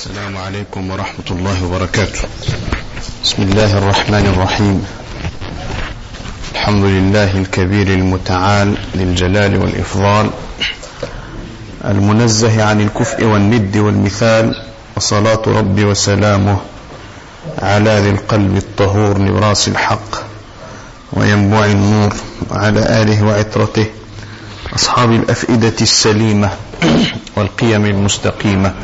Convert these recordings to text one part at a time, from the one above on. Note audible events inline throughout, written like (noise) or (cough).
السلام عليكم ورحمة الله وبركاته. بسم الله الرحمن الرحيم. الحمد لله الكبير المتعال للجلال والإفضال المنزه عن الكفء والند والمثال وصلاة ربي وسلامه على ذي القلب الطهور نبراس الحق وينبوع النور وعلى آله وعطرته أصحاب الأفئدة السليمة والقيم المستقيمة.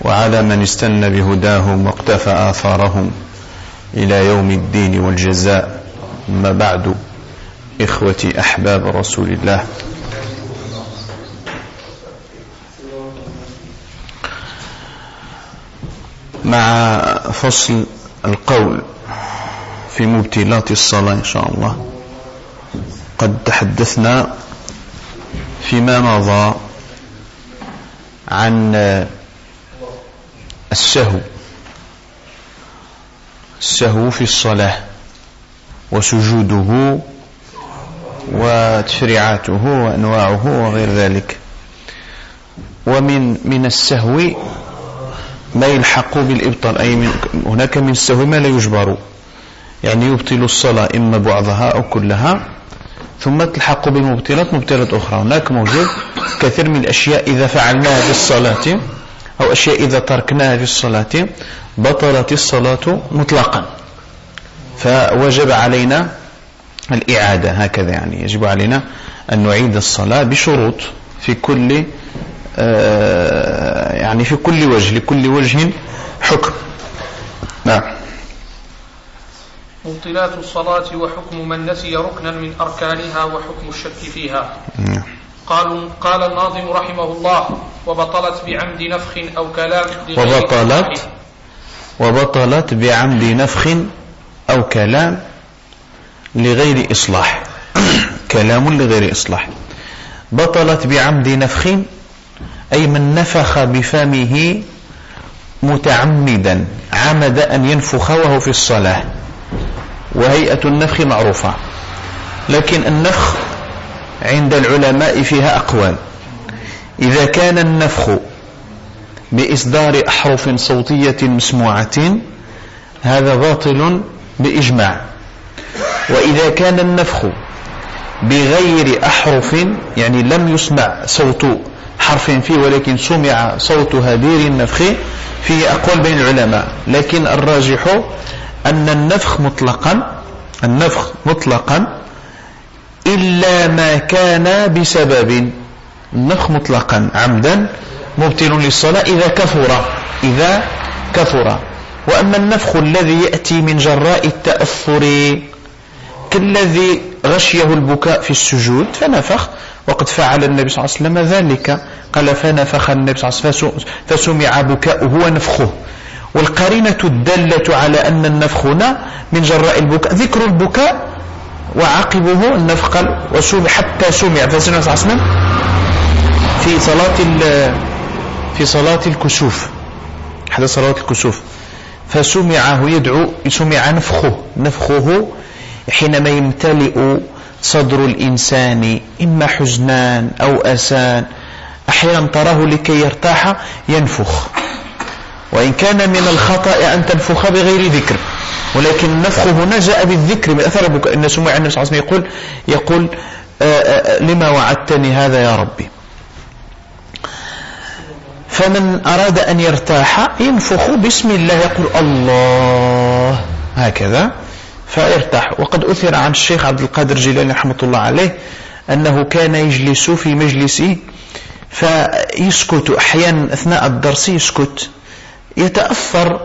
وعلى من استنى بهداهم واقتفى آثارهم إلى يوم الدين والجزاء. أما بعد إخوتي أحباب رسول الله. مع فصل القول في مبتلات الصلاة إن شاء الله قد تحدثنا فيما مضى عن السهو. السهو في الصلاة وسجوده وتشريعاته وأنواعه وغير ذلك. ومن من السهو ما يلحق بالإبطال أي من هناك من السهو ما لا يجبر. يعني يبطل الصلاة إما بعضها أو كلها ثم تلحق بالمبطلات مبطلات أخرى. هناك موجود كثير من الأشياء إذا فعلناها في الصلاة أو أشياء إذا تركناها في الصلاة بطلت الصلاة مطلقا. فوجب علينا الإعادة. هكذا يعني يجب علينا أن نعيد الصلاة بشروط في كل آه، يعني في كل وجه لكل وجه حكم. نعم. مبطلات الصلاة وحكم من نسي ركنا من أركانها وحكم الشك فيها. نعم. قالوا قال الناظم رحمه الله وبطلت بعمد نفخ أو كلام وبطلت؟ وبطلت بعمد نفخ أو كلام لغير إصلاح. (clears throat) كلام لغير إصلاح. بطلت بعمد نفخ أي من نفخ بفمه متعمدا عمد أن ينفخ وهو في الصلاة. وهيئة النفخ معروفة. لكن النفخ عند العلماء فيها أقوال. إذا كان النفخ بإصدار أحرف صوتية مسموعة هذا باطل بإجماع. وإذا كان النفخ بغير أحرف يعني لم يسمع صوت حرف فيه ولكن سمع صوت هدير النفخ فيه أقوال بين العلماء. لكن الراجح أن النفخ مطلقا النفخ مطلقا إلا ما كان بسبب. النفخ مطلقا عمدا مبتل للصلاة إذا كثر إذا كثر وأما النفخ الذي يأتي من جراء التأثر كالذي غشيه البكاء في السجود فنفخ. وقد فعل النبي صلى الله عليه وسلم ذلك. قال فنفخ النبي صلى الله عليه وسلم فسمع بكاؤه ونفخه. والقرينة الدالة على أن النفخ هنا من جراء البكاء. ذكر البكاء وعقبه النفخ قال وسمع حتى سمع. فسمع صلى في صلاة في صلاة الكسوف. حتى صلاة الكسوف. فسمعه يدعو سمع نفخه. نفخه حينما يمتلئ صدر الإنسان إما حزنان أو أسان. أحيانا تراه لكي يرتاح ينفخ. وإن كان من الخطأ أن تنفخ بغير ذكر. ولكن النفخ هنا جاء بالذكر من أثر بك إن سمع النبي صلى الله عليه وسلم يقول يقول آه، آه، لما وعدتني هذا يا ربي؟ فمن أراد أن يرتاح ينفخ بسم الله يقول الله. هكذا. فيرتاح. وقد أثر عن الشيخ عبد القادر جيلاني رحمة الله عليه أنه كان يجلس في مجلسه فيسكت أحيانا أثناء الدرس يسكت. يتأثر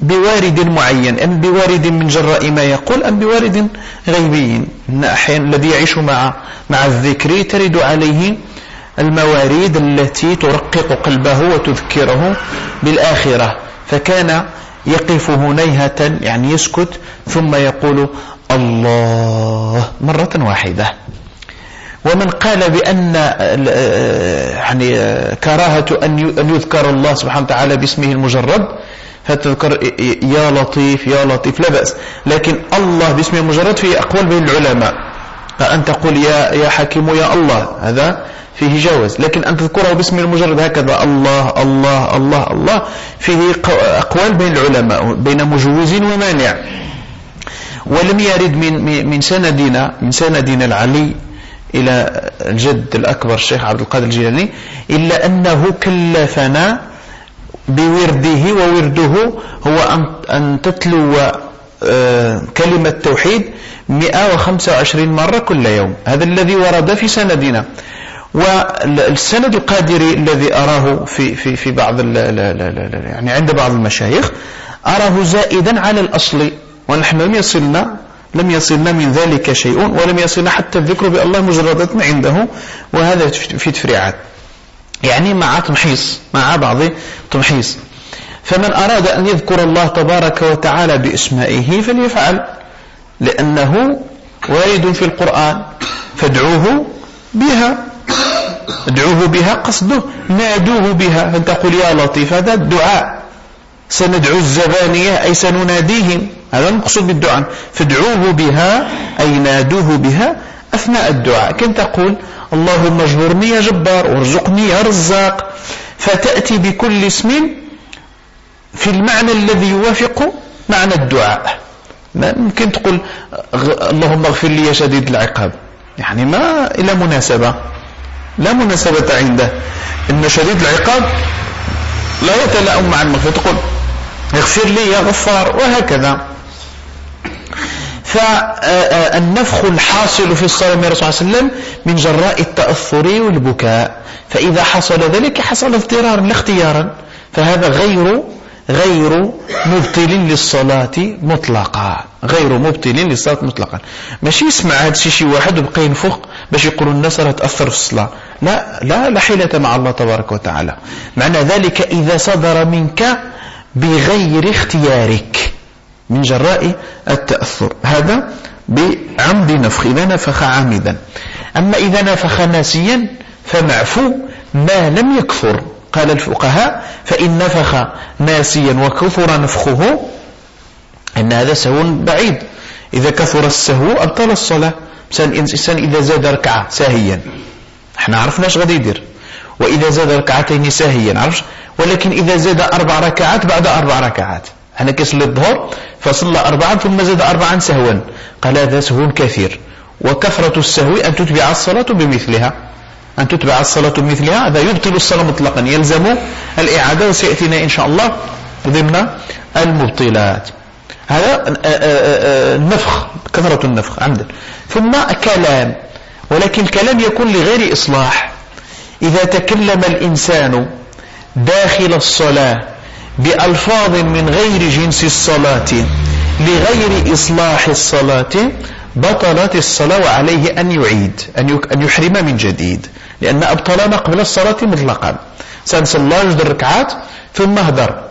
بوارد معين أم بوارد من جراء ما يقول أم بوارد غيبي. أحيانا الذي يعيش مع مع الذكر ترد عليه المواريد التي ترقق قلبه وتذكره بالآخرة. فكان يقف هنيهة يعني يسكت ثم يقول الله مرة واحدة. ومن قال بأن يعني كراهة أن يذكر الله سبحانه وتعالى باسمه المجرد فتذكر يا لطيف يا لطيف لا بأس. لكن الله باسمه المجرد فيه أقوال بين العلماء. أن تقول يا, يا حكيم يا الله هذا فيه جواز. لكن أن تذكره باسم المجرد هكذا الله الله الله الله فيه أقوال بين العلماء بين مجوز ومانع. ولم يرد من من سندنا من سندنا العلي إلى الجد الأكبر الشيخ عبد القادر الجيلاني إلا أنه كلفنا بورده وورده هو أن تتلو آه، كلمة توحيد 125 مرة كل يوم. هذا الذي ورد في سندنا. والسند القادري الذي أراه في في في بعض يعني عند بعض المشايخ أراه زائدا على الأصل. ونحن لم يصلنا لم يصلنا من ذلك شيء ولم يصلنا حتى الذكر بالله مجردة عنده وهذا في تفريعات. يعني مع تمحيص مع بعض تمحيص. فمن أراد أن يذكر الله تبارك وتعالى باسمائه فليفعل لأنه وارد في القرآن. فادعوه بها ادعوه بها قصده نادوه بها. أن تقول يا لطيف هذا الدعاء؟ سندعو الزبانية أي سنناديهم. هذا المقصود بالدعاء. فادعوه بها أي نادوه بها أثناء الدعاء. كن تقول اللهم اجبرني يا جبار وارزقني يا رزاق. فتأتي بكل اسم في المعنى الذي يوافق معنى الدعاء. ما ممكن تقول اللهم اغفر لي يا شديد العقاب. يعني ما إلى مناسبة. لا مناسبة عنده. إن شديد العقاب لا يتلائم مع المغفرة. تقول اغفر لي يا غفار. وهكذا. فالنفخ الحاصل في الصلاة من الرسول صلى الله عليه وسلم من جراء التأثر والبكاء. فإذا حصل ذلك حصل اضطرارا لا اختيارا. فهذا غير غير مبطل للصلاة مطلقا. غير مبطل للصلاة مطلقا. ماشي يسمع هذا الشيء شي واحد وبقى ينفخ باش يقولوا الناس راه تأثر في الصلاة. لا لا لا حيلة مع الله تبارك وتعالى. معنى ذلك إذا صدر منك بغير اختيارك. من جراء التأثر. هذا بعمد نفخ. إذا نفخ عامدا. أما إذا نفخ ناسيا فمعفو ما لم يكفر قال الفقهاء فإن نفخ ناسيا وكثر نفخه أن هذا سهو بعيد. إذا كثر السهو أبطل الصلاة. الإنسان إذا زاد ركعة ساهيا. إحنا عرفناش غادي يدير. وإذا زاد ركعتين ساهيا عرفش؟ ولكن إذا زاد أربع ركعات بعد أربع ركعات. أنا كيصلي الظهر فصلى أربعا ثم زاد أربعا سهوا. قال هذا سهو كثير. وكثرة السهو أن تتبع الصلاة بمثلها. أن تتبع الصلاة بمثلها هذا يبطل الصلاة مطلقا. يلزم الإعادة وسيأتينا إن شاء الله ضمن المبطلات. هذا النفخ كثرة النفخ عمدا. ثم كلام. ولكن الكلام يكون لغير إصلاح. إذا تكلم الإنسان داخل الصلاة بألفاظ من غير جنس الصلاة لغير إصلاح الصلاة بطلت الصلاة وعليه أن يعيد أن يحرم من جديد لأن أبطلنا قبل الصلاة مطلقا. سنصلى جد الركعات ثم هدر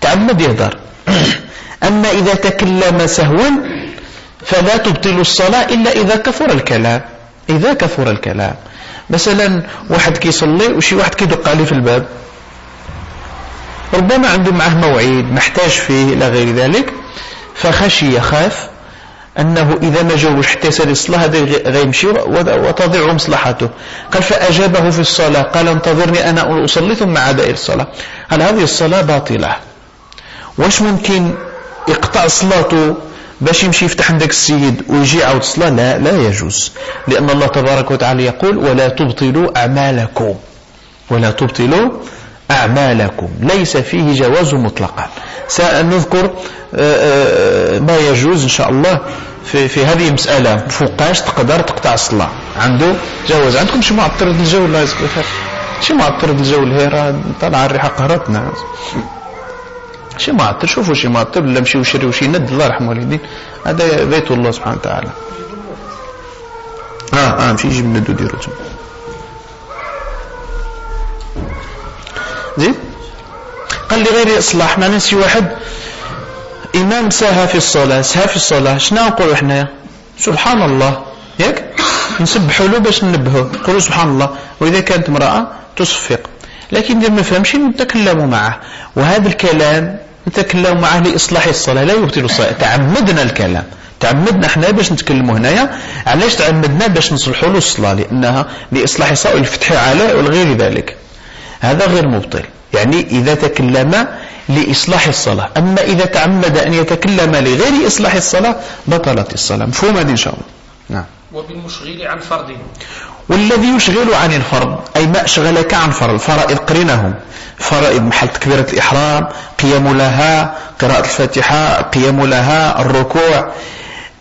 تعمد يهدر. (coughs) أما إذا تكلم سهوا فلا تبطل الصلاة إلا إذا كثر الكلام. إذا كثر الكلام. مثلا واحد كيصلي وشي واحد كيدق عليه في الباب. ربما عنده معه موعد محتاج فيه إلى غير ذلك. فخشي يخاف أنه إذا ما جاوش حتى يسأل الصلاة هذا غيمشي وتضيع مصلحته. قال فأجابه في الصلاة قال انتظرني أنا أصلي ثم عاد إلى الصلاة. هل هذه الصلاة باطلة. واش ممكن يقطع صلاته باش يمشي يفتح عندك السيد ويجي يعاود الصلاة؟ لا لا يجوز. لأن الله تبارك وتعالى يقول ولا تبطلوا أعمالكم. ولا تبطلوا أعمالكم. ليس فيه جواز مطلقا. سنذكر آه، آه، ما يجوز إن شاء الله في, في هذه المسألة فوقاش تقدر تقطع الصلاة. عنده جواز. عندكم شي معطر الجو الله يجزيك خير شي معطر الجو الهيرة؟ طالعة الريحة قهرتنا. شي معطر. شوفوا شي معطر. ولا مشيو شريو شي ند. الله يرحم والدين. هذا بيت الله سبحانه وتعالى. آه آه مشي يجيب ند وديرو زين؟ قال لي غير إصلاح ما نسي واحد. إمام ساها في الصلاة ساها في الصلاة شنو نقولوا حنايا سبحان الله ياك؟ نسبحوا له باش ننبهوه نقولوا سبحان الله وإذا كانت امرأة تصفق. لكن إذا ما فهمش نتكلموا معه. وهذا الكلام نتكلم معه لإصلاح الصلاة. لا يبطل الصلاة. تعمدنا الكلام. تعمدنا إحنا باش نتكلموا هنايا. علاش تعمدنا؟ باش نصلحوا له الصلاة. لأنها لإصلاح الصلاة والفتح على والغير ذلك. هذا غير مبطل. يعني إذا تكلم لإصلاح الصلاة. أما إذا تعمد أن يتكلم لغير إصلاح الصلاة بطلت الصلاة. مفهوم هذه إن شاء الله؟ نعم. وبالمشغل عن فرض. والذي يشغل عن الفرض أي ما أشغلك عن فرض. الفرائض قرنهم. فرائض محل تكبيرة الإحرام قيام لها قراءة الفاتحة قيام لها الركوع.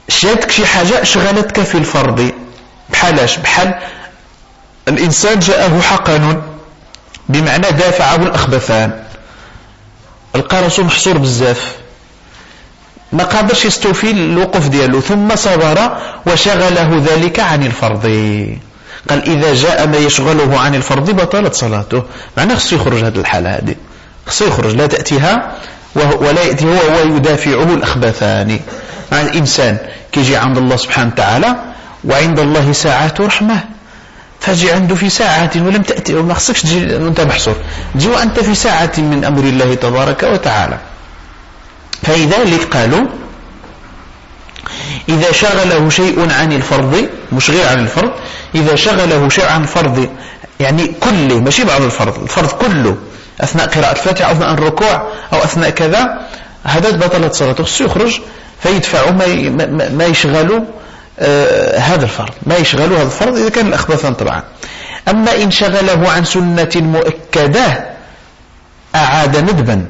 شاتك شي حاجة أشغلتك في الفرض. بحالاش بحال الإنسان جاءه حقن. بمعنى دافعه الأخبثان. القرص محصور بزاف. ما قادرش يستوفي الوقوف ديالو ثم صبر وشغله ذلك عن الفرض. قال إذا جاء ما يشغله عن الفرض بطلت صلاته. معناه خصو يخرج هذه الحالة هذه خصو يخرج لا تأتيها ولا يأتي هو ويدافعه الأخبثان. مع الإنسان كيجي عند الله سبحانه وتعالى وعند الله ساعات رحمة. فاجي عنده في ساعة ولم تأتي وما خصكش تجي وانت محصور. تجي وأنت في ساعة من أمر الله تبارك وتعالى. فلذلك قالوا إذا شغله شيء عن الفرض مشغل عن الفرض إذا شغله شيء عن الفرض يعني كله ماشي بعض الفرض الفرض كله أثناء قراءة الفاتحة أو أثناء الركوع أو أثناء كذا هذا بطلت صلاته خصو يخرج فيدفع ما, ما يشغل آه هذا الفرض. ما يشغل هذا الفرض إذا كان الأخبثان طبعا. أما إن شغله عن سنة مؤكدة أعاد ندبا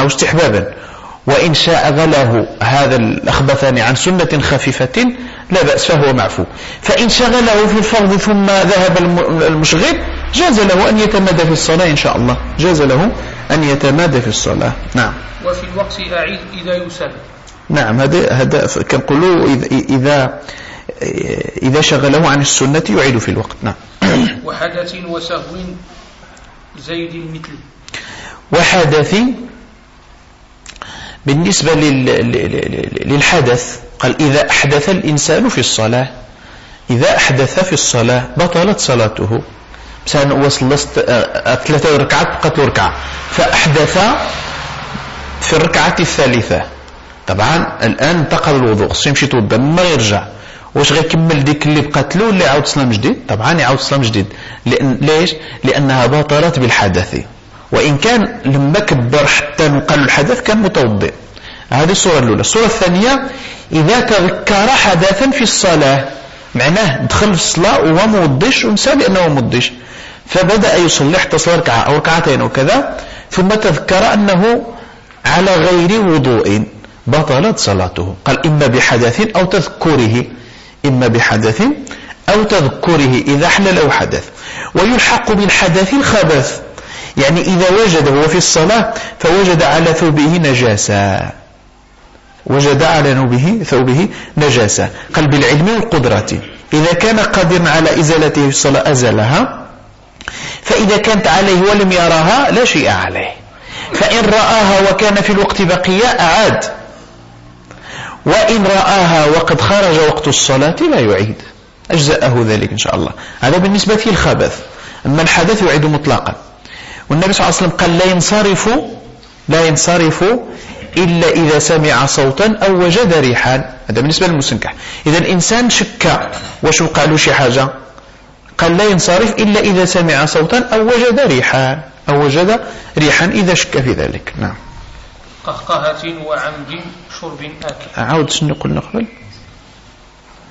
أو استحبابا. وإن شغله هذا الأخبثان عن سنة خفيفة لا بأس فهو معفو. فإن شغله في الفرض ثم ذهب المشغل جاز له أن يتمادى في الصلاة إن شاء الله. جاز له أن يتمادى في الصلاة. نعم. وفي الوقت أعيد إذا يسل نعم هذا هذا كنقولوا إذا إذا شغله عن السنة يعيد في الوقت. نعم. (coughs) وحدث وسهو زيد المثل وحدث بالنسبة للحدث قال إذا أحدث الإنسان في الصلاة إذا أحدث في الصلاة بطلت صلاته. مثلا وصل ثلاثة ركعات بقت ركعة. فأحدث في الركعة الثالثة. طبعا الآن انتقل الوضوء خصو يمشي يتوضأ ما يرجع. واش غيكمل ديك اللي بقات له ولا يعاود صلاة جديد؟ طبعا يعاود صلاة جديد. لأن ليش؟ لأنها بطلت بالحدث. وإن كان لما كبر حتى نقل الحدث كان متوضئ. هذه الصورة الأولى. الصورة الثانية إذا تذكر حدثا في الصلاة معناه دخل في الصلاة وهو موضش ونسى بأنه موضش فبدأ يصلي حتى صلى ركعة أو ركعتين وكذا ثم تذكر أنه على غير وضوء. بطلت صلاته. قال إما بحدث أو تذكره. إما بحدث أو تذكره إذا حلل أو حدث. ويلحق بالحدث الخبث يعني إذا وجد هو في الصلاة فوجد على ثوبه نجاسة. وجد على نوبه ثوبه نجاسة. قال بالعلم والقدرة. إذا كان قادرا على إزالته في الصلاة أزالها فإذا كانت عليه ولم يراها لا شيء عليه. فإن رآها وكان في الوقت بقية أعاد. وإن رآها وقد خرج وقت الصلاة لا يعيد. أجزأه ذلك إن شاء الله. هذا بالنسبة للخبث. أما الحدث يعيد مطلقا. والنبي صلى الله عليه وسلم قال لا ينصرف لا ينصرف إلا إذا سمع صوتا أو وجد ريحا. هذا بالنسبة للمستنكح إذا الإنسان شك واش وقع له شي حاجة. قال لا ينصرف إلا إذا سمع صوتا أو وجد ريحا. أو وجد ريحا إذا شك في ذلك. نعم. قهقهة وعمد شرب آكل. أعود شنو قلنا قبل؟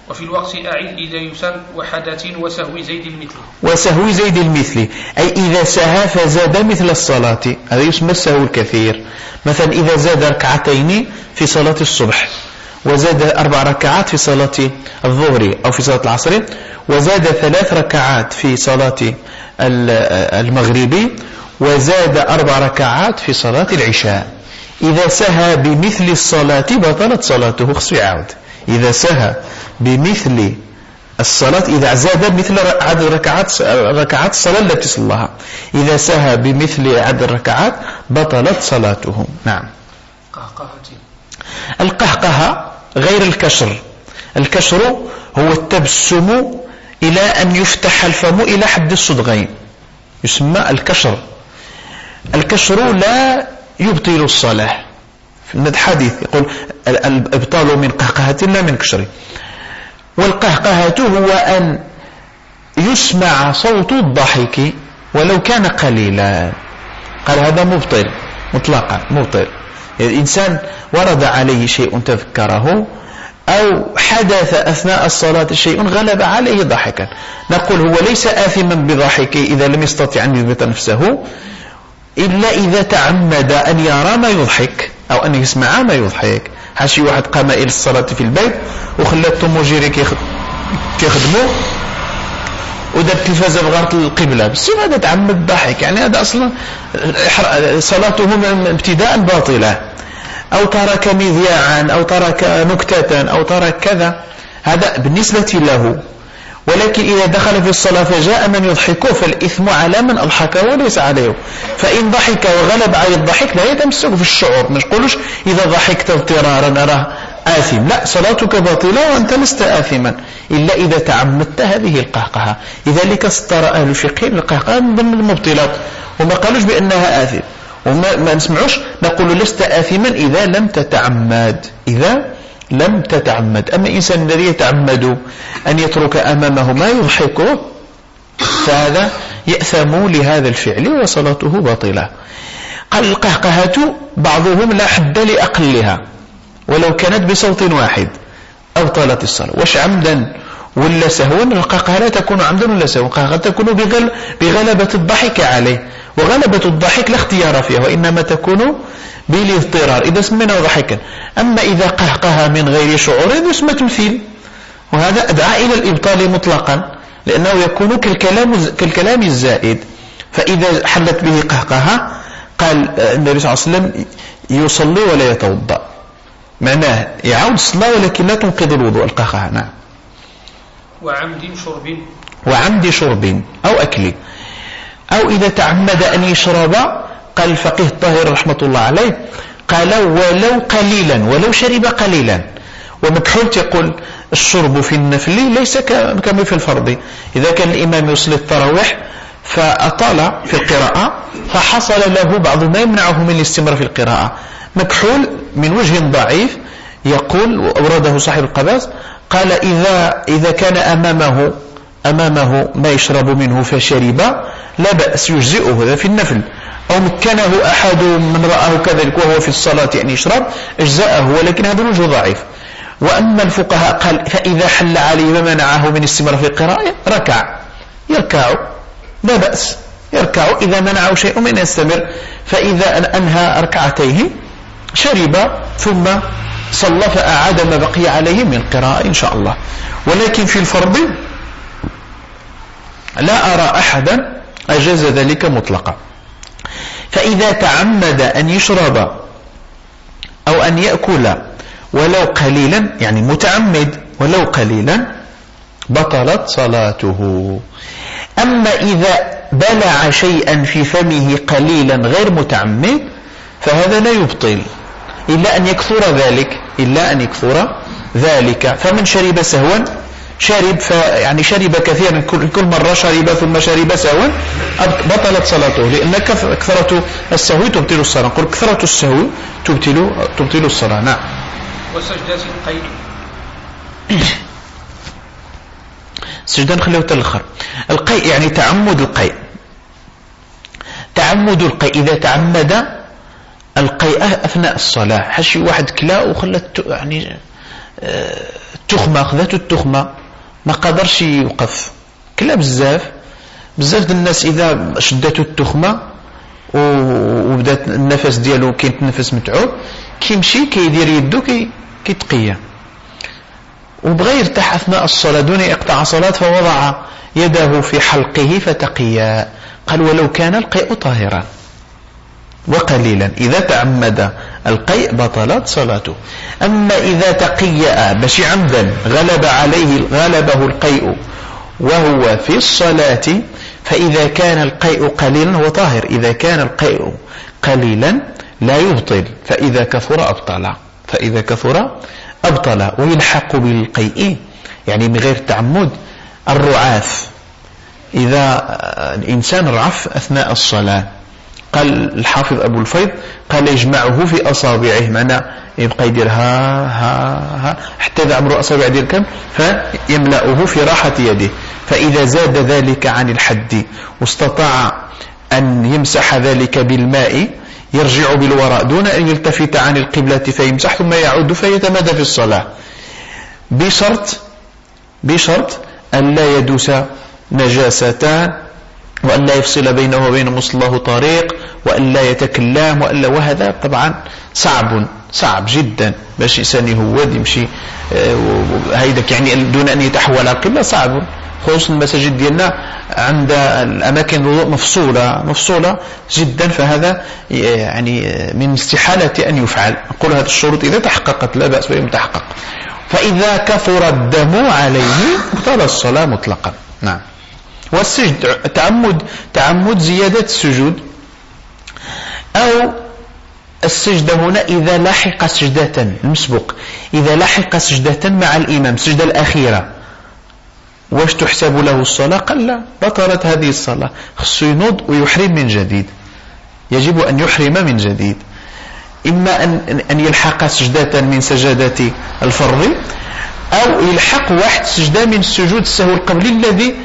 وفي الوقت أعيد إذا يسن وحدث وسهو زيد المثل. وسهو زيد المثل. أي إذا سهى فزاد مثل الصلاة. هذا يسمى السهو الكثير. مثلا إذا زاد ركعتين في صلاة الصبح وزاد أربع ركعات في صلاة الظهر أو في صلاة العصر وزاد ثلاث ركعات في صلاة المغرب وزاد أربع ركعات في صلاة العشاء. إذا سهى بمثل الصلاة بطلت صلاته خصو يعاود إذا سهى بمثل الصلاة إذا زاد مثل عدد ركعات ركعات الصلاة التي صلاها. إذا سهى بمثل عدد الركعات بطلت صلاته. نعم. القهقهة غير الكشر الكشر هو التبسم إلى أن يفتح الفم إلى حد الصدغين. يسمى الكشر الكشر لا يبطل الصلاة. الحديث يقول الإبطال من قهقهة لا من كشر والقهقهة هو أن يسمع صوت الضحك ولو كان قليلا. قال هذا مبطل مطلقا مبطل. الإنسان ورد عليه شيء تذكره أو حدث أثناء الصلاة شيء غلب عليه ضحكا. نقول هو ليس آثما بضحكه إذا لم يستطع أن يثبت نفسه. إلا إذا تعمد أن يرى ما يضحك أو أن يسمع ما يضحك. حاشي واحد قام إلى الصلاة في البيت وخلات توموجيري كيخدموا ودار التلفازة بغارة القبلة. بس هذا تعمد الضحك يعني هذا أصلا صلاته ابتداء باطلة. أو ترك مذياعا أو ترك نكتة أو ترك كذا. هذا بالنسبة له ولكن إذا دخل في الصلاة فجاء من يضحكه فالإثم على من أضحكه وليس عليه. فإن ضحك وغلب على الضحك لا يتمسك في الشعور. ما نقولوش إذا ضحكت اضطرارا أراه آثم. لا صلاتك باطلة وأنت لست آثما. إلا إذا تعمدت هذه القهقهة. لذلك استرى أهل الفقه القهقهة من ضمن المبطلات. وما قالوش بأنها آثم. وما ما نسمعوش نقول لست آثما إذا لم تتعمد. إذا لم تتعمد. أما إنسان الذي يتعمد أن يترك أمامه ما يضحكه فهذا يأثم لهذا الفعل وصلاته باطلة. قال القهقهة بعضهم لا حد لأقلها ولو كانت بصوت واحد أبطلت الصلاة. واش عمدا ولا سهوا؟ القهقهة لا تكون عمدا ولا سهوا. القهقهة تكون بغلبة الضحك عليه. وغلبة الضحك لا اختيار فيها وإنما تكون بالاضطرار. إذا سميناه ضحكا. أما إذا قهقها من غير شعور هذا اسمه تمثيل. وهذا أدعى إلى الإبطال مطلقا لأنه يكون كالكلام, كالكلام الزائد. فإذا حلت به قهقها قال النبي صلى الله عليه وسلم يصلي ولا يتوضأ. معناه يعود الصلاة ولكن لا تنقذ الوضوء. القهقها نعم. وعمد شرب. وعمد شرب أو أكل. أو إذا تعمد أن يشرب قال الفقيه الطاهر رحمة الله عليه قال ولو قليلا ولو شرب قليلا. ومكحول يقول الشرب في النفل ليس كما في الفرض. إذا كان الإمام يصلي التراويح فأطال في القراءة فحصل له بعض ما يمنعه من الاستمرار في القراءة. مكحول من وجه ضعيف يقول أورده صاحب القباس قال إذا, إذا كان أمامه أمامه ما يشرب منه فشرب لا بأس يجزئه هذا في النفل. أو مكنه أحد من رآه كذلك وهو في الصلاة يعني يشرب اجزاءه ولكن هذا الوجه ضعيف. وأما الفقهاء قال فإذا حل عليه ما منعه من استمرار في القراءة ركع. يركع. لا بأس. يركع. إذا منعه شيء من يستمر. فإذا أنهى ركعتيه شرب ثم صلى فأعاد ما بقي عليه من القراءة إن شاء الله. ولكن في الفرض لا أرى أحدا أجاز ذلك مطلقا. فإذا تعمد أن يشرب أو أن يأكل ولو قليلا يعني متعمد ولو قليلا بطلت صلاته. أما إذا بلع شيئا في فمه قليلا غير متعمد فهذا لا يبطل. إلا أن يكثر ذلك إلا أن يكثر ذلك. فمن شرب سهوا شرب يعني شرب كثيرا كل مرة شرب ثم شرب سهوا بطلت صلاته. لأن كثرة السهو تبطل الصلاة. نقول كثرة السهو تبطل, تبطل الصلاة. نعم. وسجدة القيء سجدة نخليه تلخر القيء يعني تعمد القيء. تعمد القيء. إذا تعمد القيء أثناء الصلاة. حشي واحد كلا وخلت يعني آه، خذته التخمة. ما قدرش يوقف. كلا بزاف. بزاف الناس إذا شدته التخمة وبدات النفس ديالو كيتنفس متعوب كيمشي كيدير يدو كي كيتقيا. وبغى يرتاح أثناء الصلاة دون يقطع صلاة فوضع يده في حلقه فتقيا. قال ولو كان القيء طاهرا. وقليلا. إذا تعمد القيء بطلت صلاته. أما إذا تقيأ بش عمدا غلب عليه غلبه القيء وهو في الصلاة فإذا كان القيء قليلا هو طاهر. إذا كان القيء قليلا لا يبطل. فإذا كثر أبطل. فإذا كثر أبطل. ويلحق بالقيء يعني من غير تعمد. الرعاف. إذا الإنسان رعف أثناء الصلاة قال الحافظ أبو الفيض قال يجمعه في أصابعه معنى يبقى يدير ها ها ها حتى إذا عمره أصابع يدير كم؟ فيملأه في راحة يده. فإذا زاد ذلك عن الحد واستطاع أن يمسح ذلك بالماء يرجع بالوراء دون أن يلتفت عن القبلة فيمسح ثم يعود فيتمادى في الصلاة. بشرط بشرط أن لا يدوس نجاستان وأن لا يفصل بينه وبين مصلاه طريق وأن لا يتكلم وأن وهذا طبعا صعب صعب جدا. باش إنسان يهود يمشي آه، هيدك يعني دون أن يتحول. القبلة صعب. خصوصا المساجد ديالنا عند الأماكن الوضوء مفصولة مفصولة جدا. فهذا يعني من استحالة أن يفعل. أقول هذه الشروط إذا تحققت لا بأس بهم تحقق. فإذا كثر الدم عليه بطل الصلاة مطلقا. نعم. والسجد تعمد تعمد زيادة السجود. أو السجد هنا إذا لحق سجدة المسبوق. إذا لحق سجدة مع الإمام السجدة الأخيرة. واش تحسب له الصلاة؟ قال لا بطلت هذه الصلاة. خصو ينوض ويحرم من جديد. يجب أن يحرم من جديد. إما أن, أن يلحق سجدة من سجدات الفرض أو يلحق واحد سجدة من السجود السهو القبلي الذي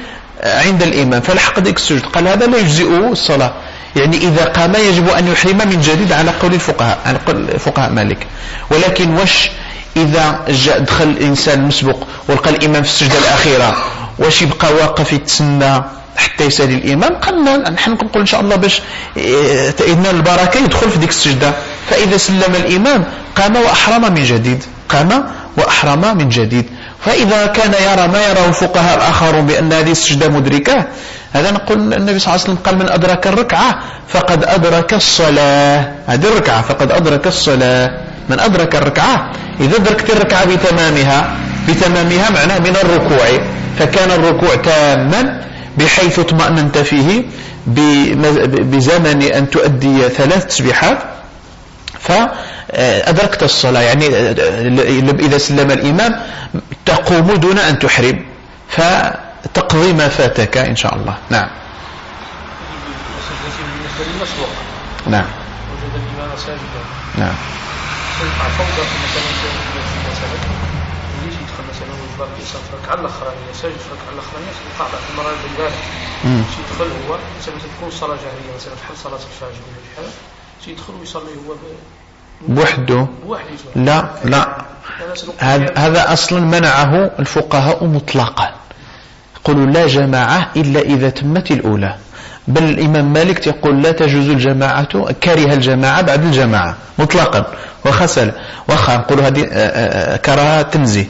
عند الإمام فلحق ذلك السجود. قال هذا لا يجزئه الصلاة. يعني إذا قام يجب أن يحرم من جديد على قول الفقهاء على قول فقهاء مالك. ولكن واش إذا جاء دخل الإنسان مسبق ولقى الإمام في السجدة الأخيرة واش يبقى واقف يتسنى حتى يسال الإمام قلنا نحن نقول إن شاء الله باش إذن البركة يدخل في ديك السجدة. فإذا سلم الإمام قام وأحرم من جديد. قام وأحرم من جديد. فإذا كان يرى ما يراه الفقهاء الآخرون بأن هذه السجدة مدركة هذا نقول النبي صلى الله عليه وسلم قال من أدرك الركعة فقد أدرك الصلاة. هذه الركعة فقد أدرك الصلاة. من أدرك الركعة؟ إذا أدركت الركعة بتمامها بتمامها معناه من الركوع. فكان الركوع تاما بحيث اطمأننت فيه بزمن أن تؤدي ثلاث تسبيحات. فأدركت الصلاة. يعني إذا سلم الإمام تقوم دون أن تحرم فتقضي ما فاتك إن شاء الله. نعم. نعم. نعم. في الركعة الأخرانية ساجد في الركعة الأخرانية يقع بعض المرات بالبارح يدخل هو مثلا تكون صلاة جهرية مثلا بحال صلاة الفجر ولا بحال يدخل ويصلي هو بوحده. لا لا. هذا أصلا منعه الفقهاء مطلقا. يقولوا لا جماعة إلا إذا تمت الأولى. بل الإمام مالك يقول لا تجوز الجماعة كره الجماعة بعد الجماعة مطلقا. وخسل. وخا نقول هذه آه، آه، آه، كراهة تنزيه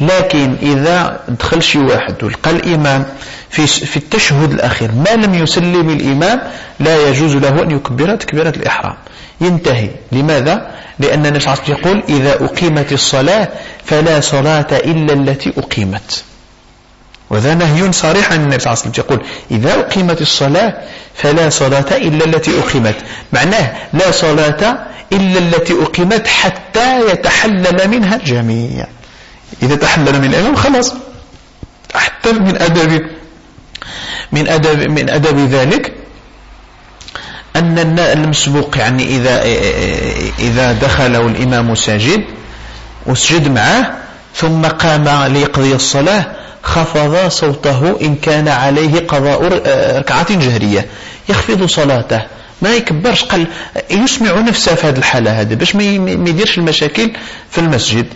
لكن إذا دخل شي واحد ولقى الإمام في في التشهد الأخير ما لم يسلم الإمام لا يجوز له أن يكبر تكبيرة الإحرام. ينتهي. لماذا؟ لأن النبي صلى الله عليه وسلم يقول إذا أقيمت الصلاة فلا صلاة إلا التي أقيمت. وذا نهي صريح عن النبي صلى الله عليه وسلم. يقول إذا أقيمت الصلاة فلا صلاة إلا التي أقيمت. معناه لا صلاة إلا التي أقيمت حتى يتحلل منها الجميع. إذا تحلل من الإمام خلاص. حتى من أدب من أدب من أدب ذلك أن المسبوق يعني إذا إذا دخل الإمام ساجد وسجد معه ثم قام ليقضي الصلاة خفض صوته إن كان عليه قضاء ركعة جهرية. يخفض صلاته. ما يكبرش قال يسمع نفسه في هذه الحالة هذه باش ما يديرش المشاكل في المسجد.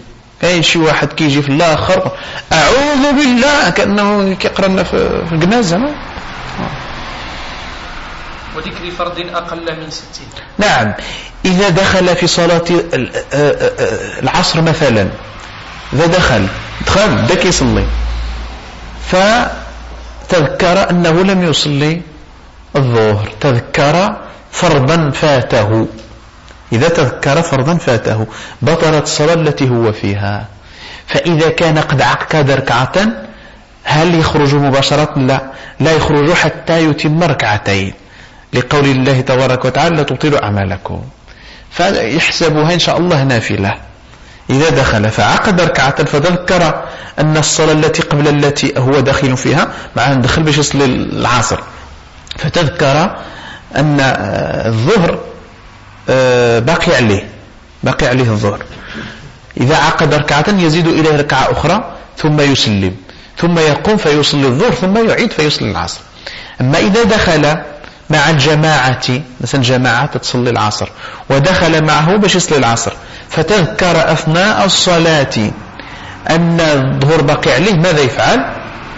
كاين شي واحد كيجي في الآخر أعوذ بالله كأنه كيقرأ لنا في الجنازه وذكر فرض أقل من ستين. نعم. إذا دخل في صلاة العصر مثلا إذا دخل دخل بدا كيصلي فتذكر أنه لم يصلي الظهر تذكر فرضا فاته. إذا تذكر فرضا فاته. بطلت الصلاة التي هو فيها. فإذا كان قد عقد ركعة هل يخرج مباشرة؟ لا. لا يخرج حتى يتم ركعتين. لقول الله تبارك وتعالى لا تطيلوا أعمالكم. فيحسبها إن شاء الله نافلة. إذا دخل فعقد ركعة فذكر أن الصلاة التي قبل التي هو داخل فيها مع دخل باش يصلي العصر. فتذكر أن الظهر باقي عليه باقي عليه الظهر. إذا عقد ركعة يزيد إليه ركعة أخرى ثم يسلم ثم يقوم فيصلي الظهر ثم يعيد فيصلي العصر. أما إذا دخل مع الجماعة مثلا جماعة تصلي العصر ودخل معه باش يصلي العصر فتذكر أثناء الصلاة أن الظهر باقي عليه ماذا يفعل؟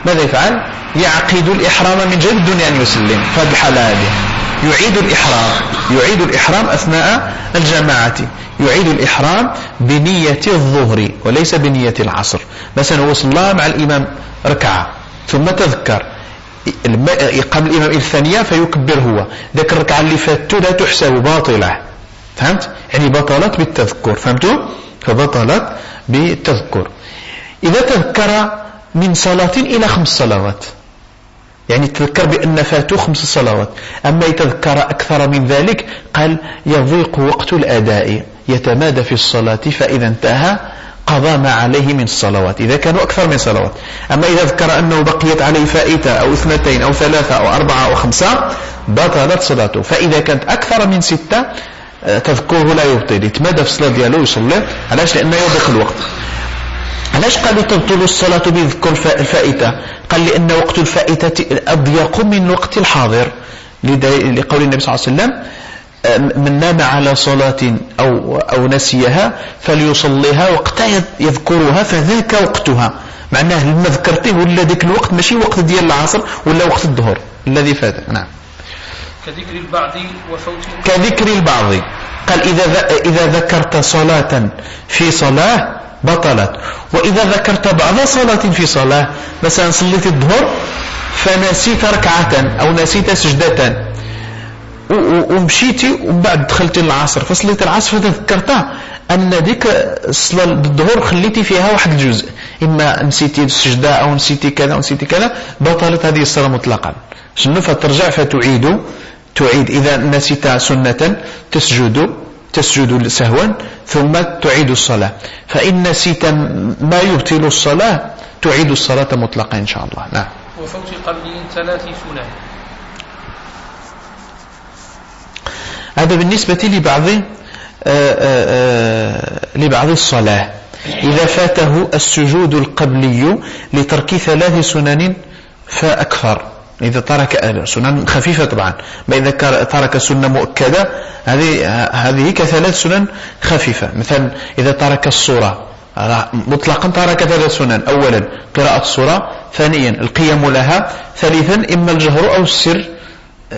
ماذا يفعل؟ يعقد الإحرام من جديد دون أن يسلم. في هذه الحالة هذه. يعيد الإحرام يعيد الإحرام أثناء الجماعة يعيد الإحرام بنية الظهر وليس بنية العصر. مثلا هو صلى مع الإمام ركعة ثم تذكر. يقام الإمام الثانية فيكبر هو. ذاك الركعة اللي فاتته لا تحسب باطلة. فهمت؟ يعني بطلت بالتذكر. فهمتوا؟ فبطلت بالتذكر. إذا تذكر من صلاة إلى خمس صلوات. يعني تذكر بأن فاتوا خمس صلوات. أما يتذكر أكثر من ذلك قال يضيق وقت الأداء يتمادى في الصلاة فإذا انتهى قضى ما عليه من الصلوات إذا كانوا أكثر من صلوات. أما إذا ذكر أنه بقيت عليه فائتة أو اثنتين أو ثلاثة أو أربعة أو خمسة بطلت صلاته. فإذا كانت أكثر من ستة آه، تذكره لا يبطل. يتمادى في الصلاة ديالو يصلي. علاش؟ لأنه يضيق الوقت. علاش قالوا تبطل الصلاة بذكر الفائتة؟ قال لأن وقت الفائتة أضيق من وقت الحاضر. لقول النبي صلى الله عليه وسلم من نام على صلاة أو, أو نسيها فليصليها وقت يذكرها فذاك وقتها. معناه لما ذكرته ولا ذاك الوقت ماشي وقت ديال العصر ولا وقت الظهر. الذي فات. نعم. كذكر البعض وفوت كذكر البعض. قال إذا, إذا ذكرت صلاة في صلاة بطلت. وإذا ذكرت بعض صلاة في صلاة مثلا صليت الظهر فنسيت ركعة أو نسيت سجدة. ومشيتي ومن بعد دخلتي العصر فصليت العصر فتذكرتها أن ديك الصلاة بالظهر خليتي فيها واحد الجزء. إما نسيتي السجدة أو نسيتي كذا ونسيتي كذا بطلت هذه الصلاة مطلقا. شنو فترجع فتعيد؟ تعيد. إذا نسيت سنة تسجد. تسجد سهوا ثم تعيد الصلاة. فإن نسيت ما يبطل الصلاة تعيد الصلاة مطلقا إن شاء الله. نعم. وفوت قبل ثلاث سنن هذا بالنسبة لبعض آه، آه، آه، لبعض الصلاة. إذا فاته السجود القبلي لترك ثلاث سنن فأكثر. إذا ترك سنن خفيفة طبعا. ما إذا ترك سنة مؤكدة هذه هذه كثلاث سنن خفيفة. مثلا إذا ترك الصورة مطلقا ترك ثلاث سنن. أولا قراءة الصورة ثانيا القيام لها ثالثا إما الجهر أو السر.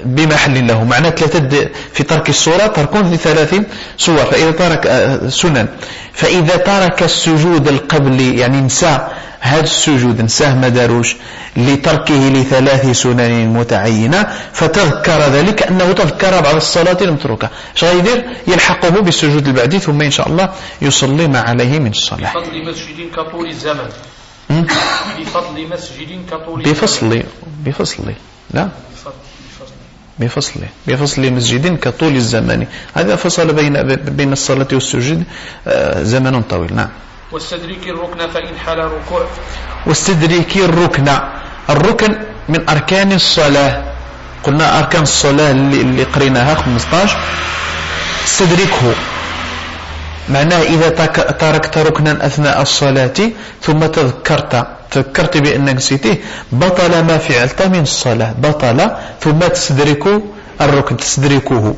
بمحل له معنى ثلاثة في ترك الصورة تركون لثلاث صور فإذا ترك آه، سنن. فإذا ترك السجود القبلي يعني نسى هذا السجود نساه ما داروش لتركه لثلاث سنن متعينة فتذكر ذلك أنه تذكر بعد الصلاة المتروكة. إيش غيدير؟ يلحقه بالسجود البعدي ثم إن شاء الله يصلي ما عليه من الصلاة. بفضل مسجد كطول الزمن. بفضل مسجد كطول بفصل بفصل لا. بفصل بفصل مسجد كطول الزمان. هذا فصل بين بين الصلاة والسجود آه، زمن طويل. نعم. واستدرك الركن فإن حل ركوع واستدرك الركن. الركن من أركان الصلاة. قلنا أركان الصلاة اللي, اللي قريناها 15 استدركه. معناه إذا تركت ركنا أثناء الصلاة ثم تذكرت. تذكرت بأنك نسيته بطل ما فعلت من الصلاة. بطل ثم تستدرك الركن تستدركه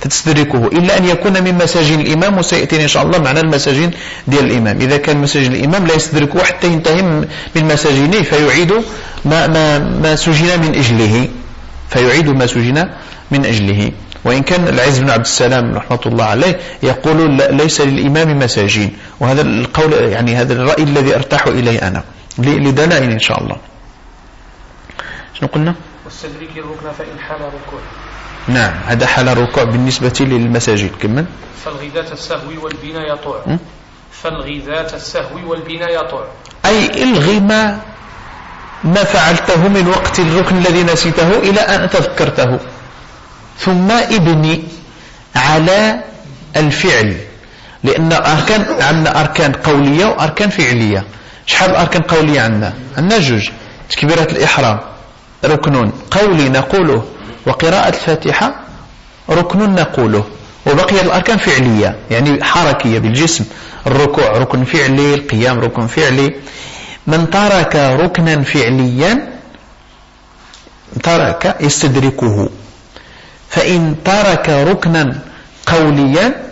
تستدركه. إلا أن يكون من مساجين الإمام وسيأتينا إن شاء الله معنى المساجين ديال الإمام. إذا كان مساجين الإمام لا يستدركه حتى ينتهي من مساجينه فيعيد ما, ما, ما سجن من أجله. فيعيد ما سجن من أجله. وإن كان العز بن عبد السلام رحمة الله عليه يقول ليس للإمام مساجين. وهذا القول يعني هذا الرأي الذي أرتاح إليه أنا. لدلائل إن شاء الله. شنو قلنا؟ واستدرك الركن فإن حال ركوع نعم هذا حال الركوع بالنسبة للمساجد. كمل. فالغي ذات السهو والبناء يطوع. فالغي ذات السهو والبناء يطوع. أي الغي ما ما فعلته من وقت الركن الذي نسيته إلى أن تذكرته. ثم ابني على الفعل. لأن أركان عندنا أركان قولية وأركان فعلية. شحال الأركان قولية عندنا؟ عندنا جوج. تكبيرة الإحرام ركن قولي نقوله. وقراءة الفاتحة ركن نقوله. وبقي الأركان فعلية يعني حركية بالجسم. الركوع ركن فعلي القيام ركن فعلي. من ترك ركنا فعليا ترك يستدركه. فإن ترك ركنا قوليا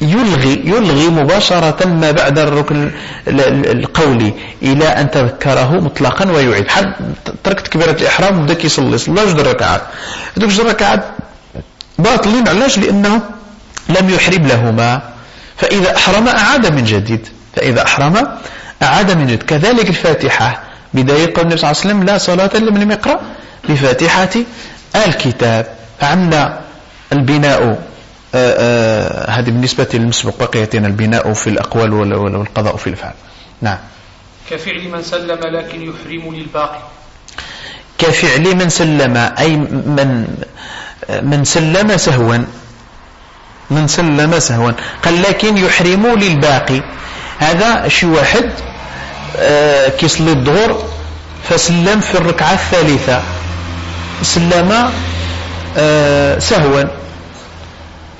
يلغي يلغي مباشرة ما بعد الركن القولي إلى أن تذكره مطلقا ويعيد. حد تركت كبيرة الإحرام وبدأ يصلي صلى جوج الركعات هذوك جوج الركعات باطلين علاش؟ لأنه لم يحرم لهما. فإذا أحرم أعاد من جديد. فإذا أحرم أعاد من جديد. كذلك الفاتحة. بداية قول النبي صلى الله عليه وسلم لا صلاة إلا من يقرأ بفاتحة الكتاب. فعندنا البناء هذه بالنسبة للمسبق بقيتنا البناء في الأقوال والقضاء في الأفعال. نعم. كفعل من سلم لكن يحرم للباقي. كفعل من سلم أي من من سلم سهوا من سلم سهوا. قال لكن يحرم للباقي. هذا شي واحد آه، كيصلي الظهر فسلم في الركعة الثالثة. سلم سهوا.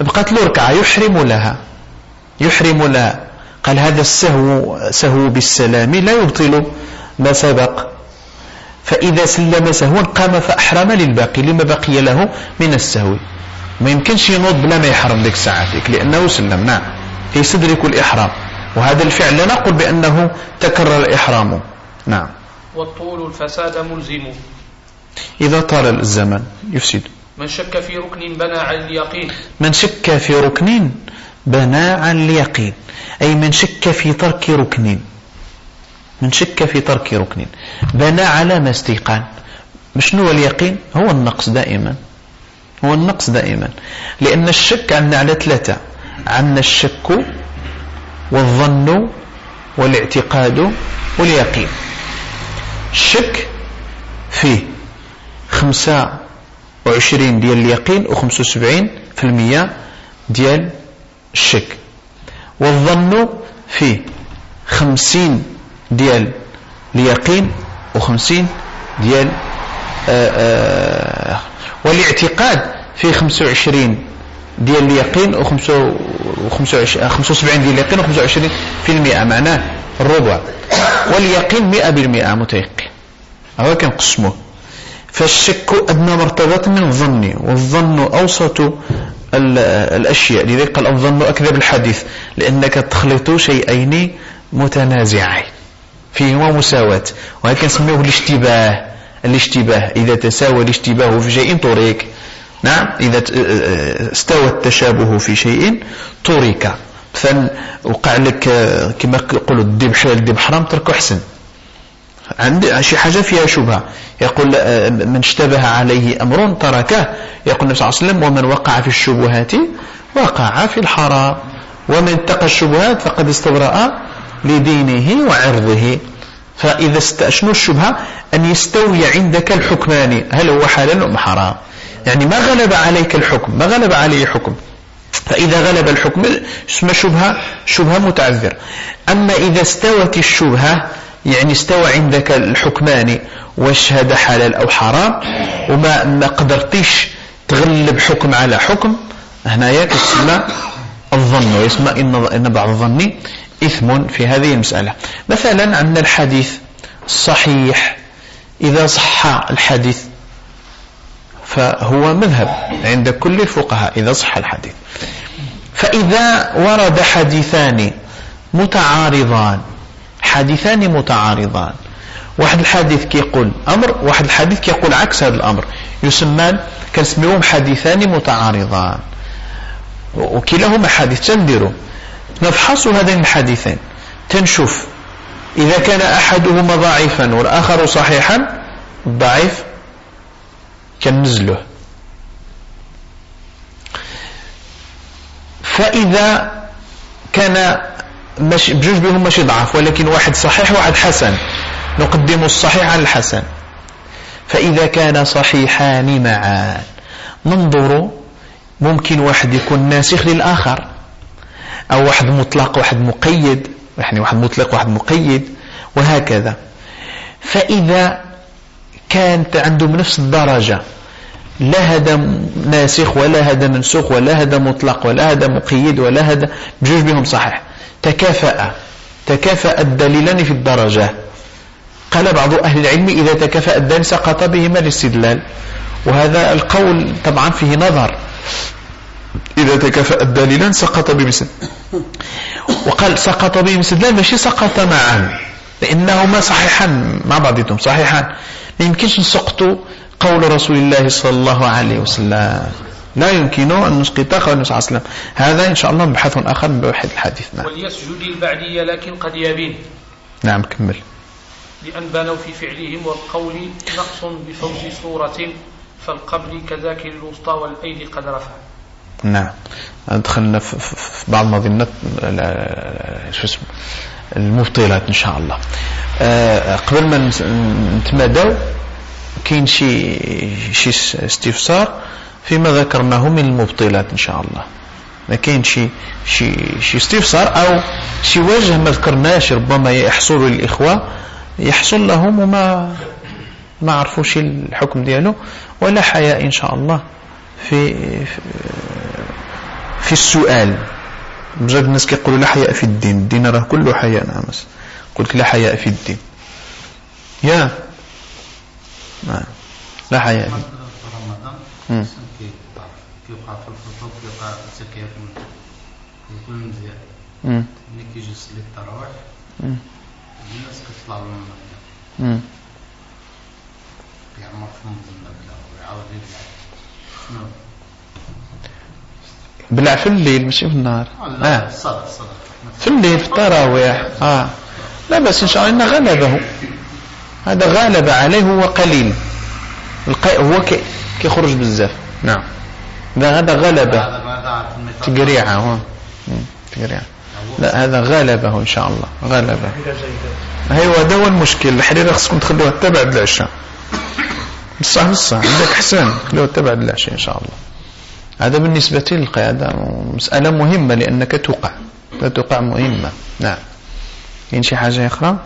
بقت له ركعة يحرم لها. يحرم لها قال هذا السهو سهو بالسلام لا يبطل ما سبق. فإذا سلم سهوا قام فأحرم للباقي لما بقي له من السهو. ما يمكنش ينوض بلا ما يحرم ذيك الساعة لأنه سلم. نعم. يستدرك الإحرام. وهذا الفعل لا نقول بأنه تكرر الإحرام. نعم. والطول الفساد ملزم إذا طال الزمن يفسد. من شك في ركن بنى على اليقين. من شك في ركن بنى على اليقين. أي من شك في ترك ركن. من شك في ترك ركن. بنى على ما استيقان. شنو هو اليقين؟ هو النقص دائما. هو النقص دائما. لأن الشك عندنا على ثلاثة. عندنا الشك والظن والاعتقاد واليقين. الشك فيه خمسة وعشرين ديال اليقين وخمسة وسبعين في المية ديال الشك. والظن فيه خمسين ديال اليقين وخمسين ديال آآ آه، آآ آه، والاعتقاد فيه خمسة وعشرين ديال اليقين وخمسة وسبعين ديال اليقين وخمسة وعشرين في المئة معناه الربع. واليقين مئة بالمئة متيقن. هو كنقسموه. فالشك أدنى مرتبة من الظن والظن أوسط الأشياء. لذلك قال الظن أكذب الحديث لأنك تخلط شيئين متنازعين فيهما مساواة. وهكذا نسميه الاشتباه. الاشتباه إذا تساوى الاشتباه في شيء ترك نعم إذا استوى التشابه في شيء ترك مثلا وقع لك كما يقولوا الدب حلال الدب حرام تركه حسن. عندي شي حاجة فيها شبهة. يقول آه، من اشتبه عليه أمر تركه. يقول النبي صلى الله عليه وسلم ومن وقع في الشبهات وقع في الحرام. ومن اتقى الشبهات فقد استبرأ لدينه وعرضه. فإذا استأشنوا الشبهة؟ أن يستوي عندك الحكمان. هل هو حلال أم حرام؟ يعني ما غلب عليك الحكم ما غلب عليه حكم. فإذا غلب الحكم اسمه شبهة؟ شبهة متعذر. أما إذا استوت الشبهة يعني استوى عندك الحكمان واش هذا حلال أو حرام وما ما قدرتيش تغلب حكم على حكم. هنايا تسمى الظن ويسمى إن بعض الظن إثم في هذه المسألة. مثلا عندنا الحديث الصحيح إذا صح الحديث فهو مذهب عند كل الفقهاء إذا صح الحديث. فإذا ورد حديثان متعارضان حديثان متعارضان. واحد الحديث كيقول أمر واحد الحديث كيقول عكس هذا الأمر. يسمان كنسميهم حديثان متعارضان. وكلاهما حديث تنديروا نفحص هذين الحديثين تنشوف إذا كان أحدهما ضعيفا والآخر صحيحا الضعيف كنزله فإذا كان ماشي بجوج بهم ماشي ضعف ولكن واحد صحيح وواحد حسن. نقدم الصحيح على الحسن. فإذا كان صحيحان معا. ننظر ممكن واحد يكون ناسخ للآخر أو واحد مطلق واحد مقيد يعني واحد مطلق واحد مقيد وهكذا. فإذا كانت عندهم نفس الدرجة لا هذا ناسخ ولا هذا منسوخ ولا هذا مطلق ولا هذا مقيد ولا هذا بجوج بهم صحيح. تكافأ. تكافأ الدليلان في الدرجة. قال بعض أهل العلم إذا تكافأ الدليل سقط بهما الاستدلال. وهذا القول طبعا فيه نظر. إذا تكافأ الدليلان سقط بمثل وقال سقط بمثل ماشي سقط معا. لأنهما صحيحان. مع بعضهم صحيحان. ما يمكنش نسقطوا قول رسول الله صلى الله عليه وسلم. لا يمكن أن نسقط قول النبي صلى الله عليه وسلم. هذا إن شاء الله بحث آخر من بحث الحديث. نعم. وليسجد البعدية لكن قد يبين. نعم كمل. لأن بانوا في فعلهم والقول نقص بفوز صورة فالقبل كذاك الوسطى والأيدي قد رفع. نعم. دخلنا في بعض مظنات شو اسمه المبطلات إن شاء الله. آه، قبل ما نتمادوا كاين شي شي استفسار. فيما ذكرناه من المبطلات إن شاء الله. ما كاين شي شي شي استفسار أو شي وجه ما ذكرناش ربما يحصل للإخوة يحصل لهم وما ما عرفوش الحكم ديالو. ولا حياء إن شاء الله في في السؤال. بزاف الناس كيقولوا لا حياء في الدين. الدين راه كله حياء نعم قلت لا حياء في الدين. يا. لا حياء في رمضان كيوقع في الفطور كيوقع الزكاة كيكون مزيان ملي كيجي يصلي التراويح الناس كتطلع له المبدا كيعمر في المبدا ويعاود يرجع شنو بلع في الليل ماشي في النهار آه. في الليل في التراويح آه. لا بس إن شاء الله إن غلبه. هذا غالب عليه هو قليل. هو كيخرج بزاف نعم. هذا غلبه. تقريعه تقريعه. لا هذا غالبه إن شاء الله غالبه ايوا هذا هو المشكل الحريرة خصكم تخلوها حتى بعد العشاء. بصح بصح عندك حسان خلوها حتى بعد العشاء إن شاء الله. هذا بالنسبة للقيادة مسألة مهمة لأنك توقع توقع مهمة. نعم. كاين شي حاجة أخرى؟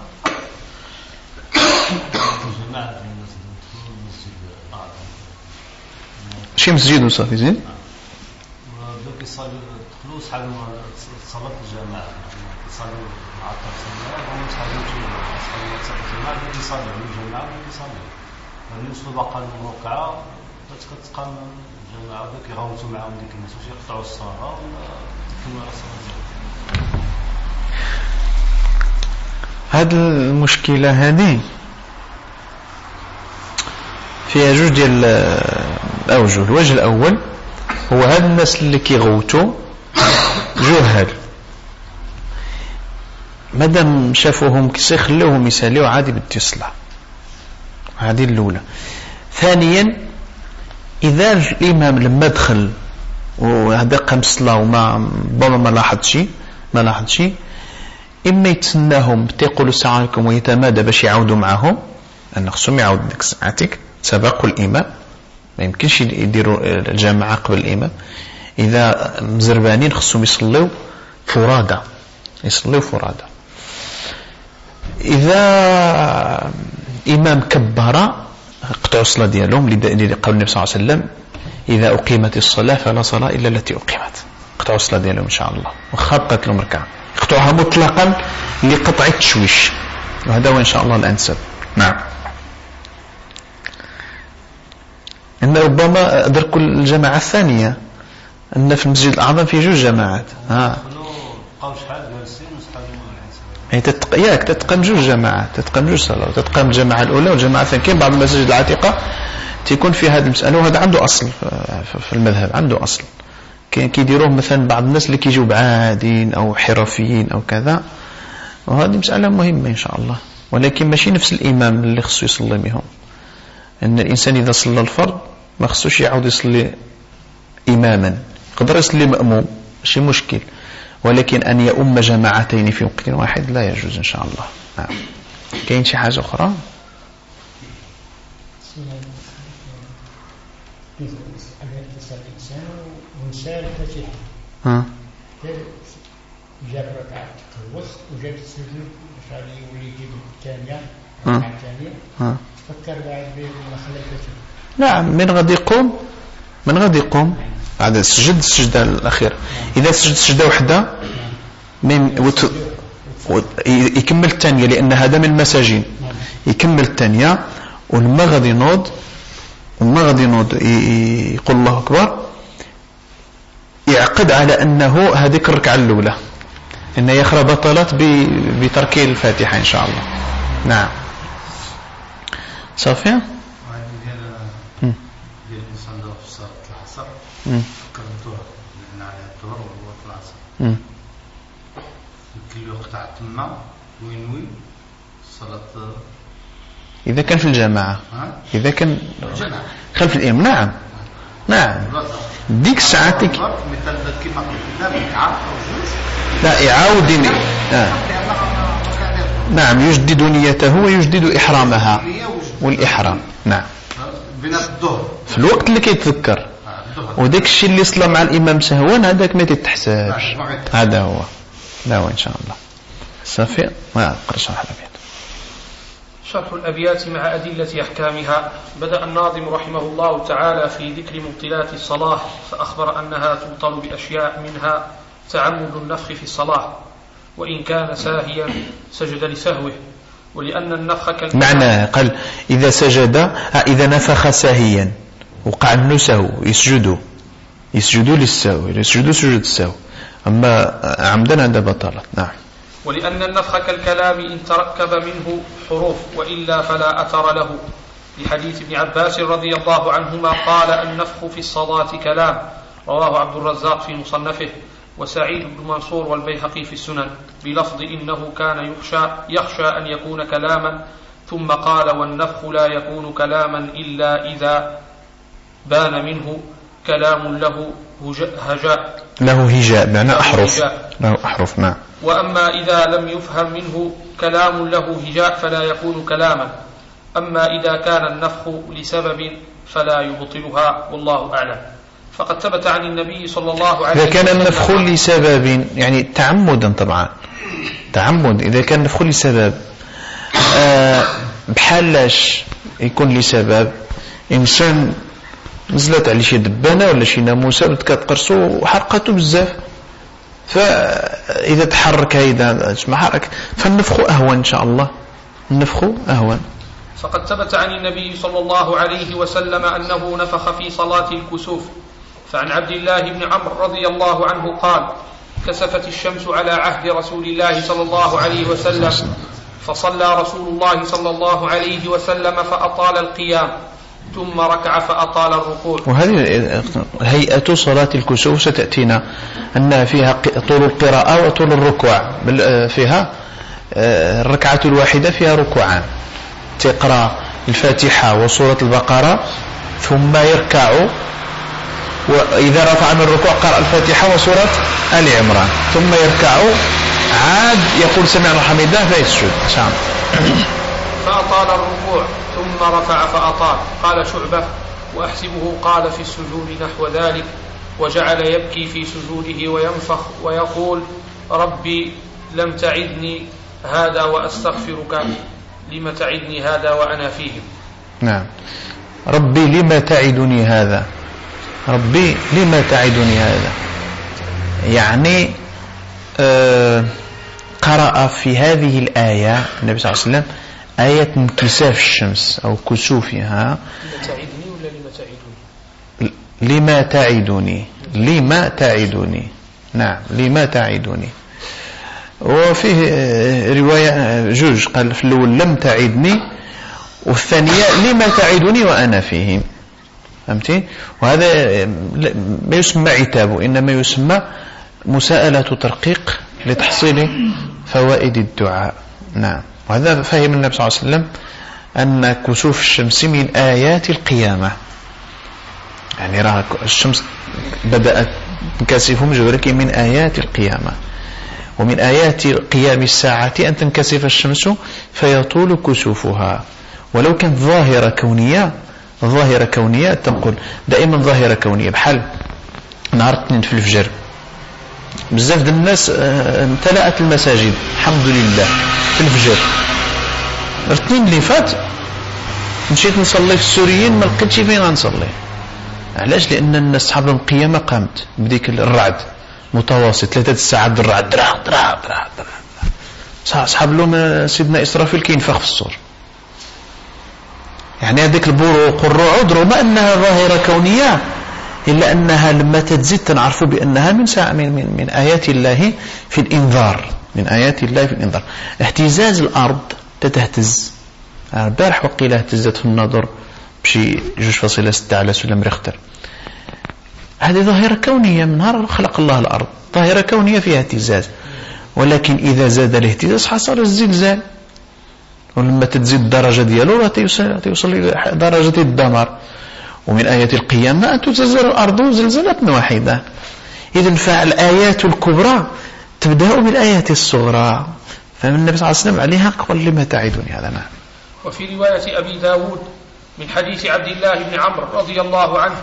شي مسجد وصافي زين يدخلوا صحاب صلاة الجماعة يصلوا مع التقسيم وهم يصلوا أصحاب الجماعة يصلوا الجماعة يصلوا يعني يوصلوا بقى الموقعة كتقام الجماعة ذاك يغوتوا معاهم ديك الناس واش يقطعوا الصلاة. ولا يكملوا على الصلاة هاد المشكلة هذه فيها جوج ديال الأوجه. الوجه الأول هو هاد الناس اللي كيغوتوا جهل مادام شافوهم خلوهم يساليو عادي بالتصلى هذه الأولى. ثانيا إذا الإمام لما دخل وهذا قام الصلاة وما بابا ما لاحظ شيء ما لاحظ شيء إما يتسناهم تيقولوا السلام عليكم ويتمادى باش يعاودوا معهم لأن خصهم يعاود ديك ساعتك سبقوا الإمام. ما يمكنش يديروا الجماعة قبل الإمام. إذا مزربانين خصهم يصليوا فرادى يصليوا فرادى إذا إمام كبر قطعوا الصلاة ديالهم لقول النبي صلى الله عليه وسلم إذا أقيمت الصلاة فلا صلاة إلا التي أقيمت. قطعوا الصلاة ديالهم إن شاء الله. وخبطت لهم ركعة. يقطعوها مطلقا لقطع التشويش. وهذا هو إن شاء الله الأنسب. نعم. إن ربما أدرك الجماعة الثانية أن في المسجد الأعظم في جوج جماعات. ها. يعني تتق... ياك تتقام جوج جماعات تتقام جوج صلاة تتقام الجماعة الأولى والجماعة الثانية. كاين بعض المساجد العتيقة تيكون في هذه المسألة وهذا عنده أصل في المذهب عنده أصل. كاين كيديروه مثلا بعض الناس اللي كيجيو بعادين أو حرفيين أو كذا. وهذه مسألة مهمة إن شاء الله. ولكن ماشي نفس الإمام اللي خصو يصلي بهم. أن الإنسان إذا صلى الفرض ما خصوش يعاود يصلي إماما. يقدر يصلي مأموم ماشي مشكل. ولكن أن يؤم جماعتين في وقت واحد لا يجوز إن شاء الله. نعم. كاين شي حاجة أخرى؟ ها؟ جاب ركعة الوسط وجاب السجود مشان يولي يجيب الثانية الركعة الثانية فكر بعد بما خليته نعم من غادي يقوم؟ من غادي يقوم. بعد سجد السجدة الأخيرة. إذا سجد سجدة وحدة من وت... وت... يكمل الثانية لأن هذا من المساجين يكمل الثانية ولما غادي ينوض ولما غادي ينوض يقول الله أكبر يعقد على أنه هذيك الركعة الأولى. أن يخرى بطلت بترك الفاتحة إن شاء الله. نعم. صافي ديال ديال الانسان دابا في صلاه وهو تما وينوي إذا كان في الجماعة إذا كان خلف الإمام نعم. نعم. ديك الساعة تك... لا يعاود ين- آه. نعم. يجدد نيته ويجدد إحرامها. والإحرام. نعم. في الوقت اللي كيتذكر. وداك الشيء اللي صلى مع الإمام سهوا هذاك ما تتحسبش. هذا هو. لا هو إن شاء الله. صافي ما أقرأ شرح الأبيات. شرح الأبيات مع أدلة أحكامها. بدأ الناظم رحمه الله تعالى في ذكر مبطلات الصلاة فأخبر أنها تبطل بأشياء منها تعمد النفخ في الصلاة. وإن كان ساهيا سجد لسهوه. ولأن النفخ معنى قال إذا سجد آه، إذا نفخ ساهيا. وقع منه سهو يسجدوا يسجدوا للسهو يسجدوا سجود السهو أما عمدا هذا بطلت نعم. ولأن النفخ كالكلام إن تركب منه حروف وإلا فلا أثر له. لحديث ابن عباس رضي الله عنهما قال النفخ في الصلاة كلام. رواه عبد الرزاق في مصنفه وسعيد بن منصور والبيهقي في السنن. بلفظ إنه كان يخشى يخشى أن يكون كلاما ثم قال والنفخ لا يكون كلاما إلا إذا بان منه كلام له هج- هجاء. له هجاء معنى له أحرف. له أحرف نعم. وأما إذا لم يفهم منه كلام له هجاء فلا يكون كلاما. أما إذا كان النفخ لسبب فلا يبطلها والله أعلم. فقد ثبت عن النبي صلى الله عليه إذا كان وسلم النفخ لسبب يعني تعمدا طبعا. تعمد إذا كان النفخ لسبب. آه بحال لاش يكون لسبب. إنسان نزلت عليه شي دبانة ولا شي ناموسة بدات كتقرصو وحرقته بزاف. فإذا تحرك هيدا ما حرك؟ فالنفخ أهون إن شاء الله. النفخ أهون فقد ثبت عن النبي صلى الله عليه وسلم أنه نفخ في صلاة الكسوف. فعن عبد الله بن عمرو رضي الله عنه قال كسفت الشمس على عهد رسول الله صلى الله عليه وسلم فصلى رسول الله صلى الله عليه وسلم فأطال القيام. ثم ركع فأطال الركوع. وهذه هيئة صلاة الكسوف ستأتينا أن فيها طول القراءة وطول الركوع. بل آه، فيها آه، الركعة الواحدة فيها ركوعان. تقرأ الفاتحة وسورة البقرة ثم يركع وإذا رفع من الركوع قرأ الفاتحة وسورة آل عمران. ثم يركع عاد يقول سمعنا فيسجد. شاء الله فأطال الركوع ثم رفع فأطال. قال شعبة وأحسبه قال في السجود نحو ذلك وجعل يبكي في سجوده وينفخ ويقول ربي لم تعدني هذا وأستغفرك لم تعدني هذا وأنا فيهم. نعم. ربي لما تعدني هذا؟ ربي لما تعدني هذا؟ يعني آه قرأ في هذه الآية النبي صلى الله عليه وسلم آية انكساف الشمس أو كسوفها. ولا لما تعدني لما تعدني نعم لما تعدني وفيه آه، رواية آه، جوج قال في الأول لم تعدني. والثانية لما تعدني وأنا فيهم فهمتي؟ وهذا آه، ما يسمى عتاب إنما يسمى مساءلة ترقيق لتحصيل فوائد الدعاء. نعم. وهذا فهم النبي صلى الله عليه وسلم أن كسوف الشمس من آيات القيامة. يعني راه الشمس بدأت تنكسف مجبرك من آيات القيامة. ومن آيات قيام الساعة أن تنكسف الشمس فيطول كسوفها. ولو كانت ظاهرة كونية ظاهرة كونية تنقل. دائما ظاهرة كونية. بحال نهار الاثنين في الفجر. بزاف ديال الناس آه، امتلأت المساجد. الحمد لله. في الفجر. الاثنين اللي فات مشيت نصلي في السوريين ما لقيتش فين غنصلي. علاش؟ لأن الناس صحاب لهم قيامه قامت بديك الرعد. متواصل ثلاثة الساعات الرعد. درع درع درع درع. صحاب لهم سيدنا إسرافيل كينفخ في الصور يعني هذيك البروق والرعود رغم أنها ظاهرة كونية إلا أنها لما تزيد تنعرفوا بأنها من من من, من آيات الله في الإنذار. من آيات الله في الإنذار. اهتزاز الأرض تتهتز. البارح وقيل اهتزت في النظر بشي جوج فاصلة ستة على سلم ريختر. هذه ظاهرة كونية من نهار خلق الله الأرض. ظاهرة كونية فيها اهتزاز. ولكن إذا زاد الاهتزاز حصل الزلزال. ولما تزيد الدرجة ديالو راه تيوصل إلى درجة الدمار. ومن آيات القيامة أن تزلزل الأرض زلزلة واحدة. إذا فالآيات الكبرى تبدأ بالآيات الصغرى. فالنبي صلى الله عليه وسلم عليها قبل لما تعدني هذا نعم وفي رواية أبي داود من حديث عبد الله بن عمرو رضي الله عنه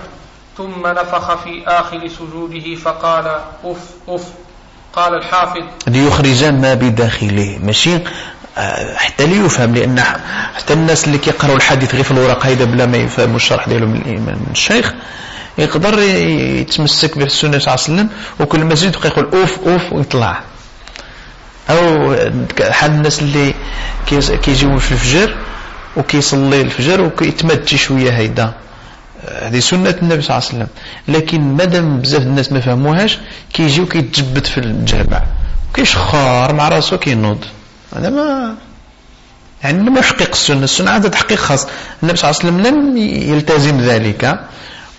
ثم نفخ في آخر سجوده فقال أف أف قال الحافظ ليخرجن ما بداخله. ماشي؟ حتى ليفهم لأن حتى الناس اللي كيقراوا الحديث غير في الورق هيدا بلا ما يفهموا الشرح ديالو من الشيخ يقدر يتمسك بالسنه صلى الله عليه وسلم وكل ما زيد يبقى يقول أوف أوف ويطلع. أو حال الناس اللي كيجيو في الفجر وكيصلي الفجر وكيتمد شي شوية هيدا. هذه سنة النبي صلى الله عليه وسلم. لكن مادام بزاف الناس ما فهموهاش كيجيو كيتجبد في الجامع. كيشخار مع راسو كينوض. هذا ما يعني لم يحقق السنة السنة عندها تحقيق خاص. النبي صلى الله عليه وسلم لم يلتزم ذلك.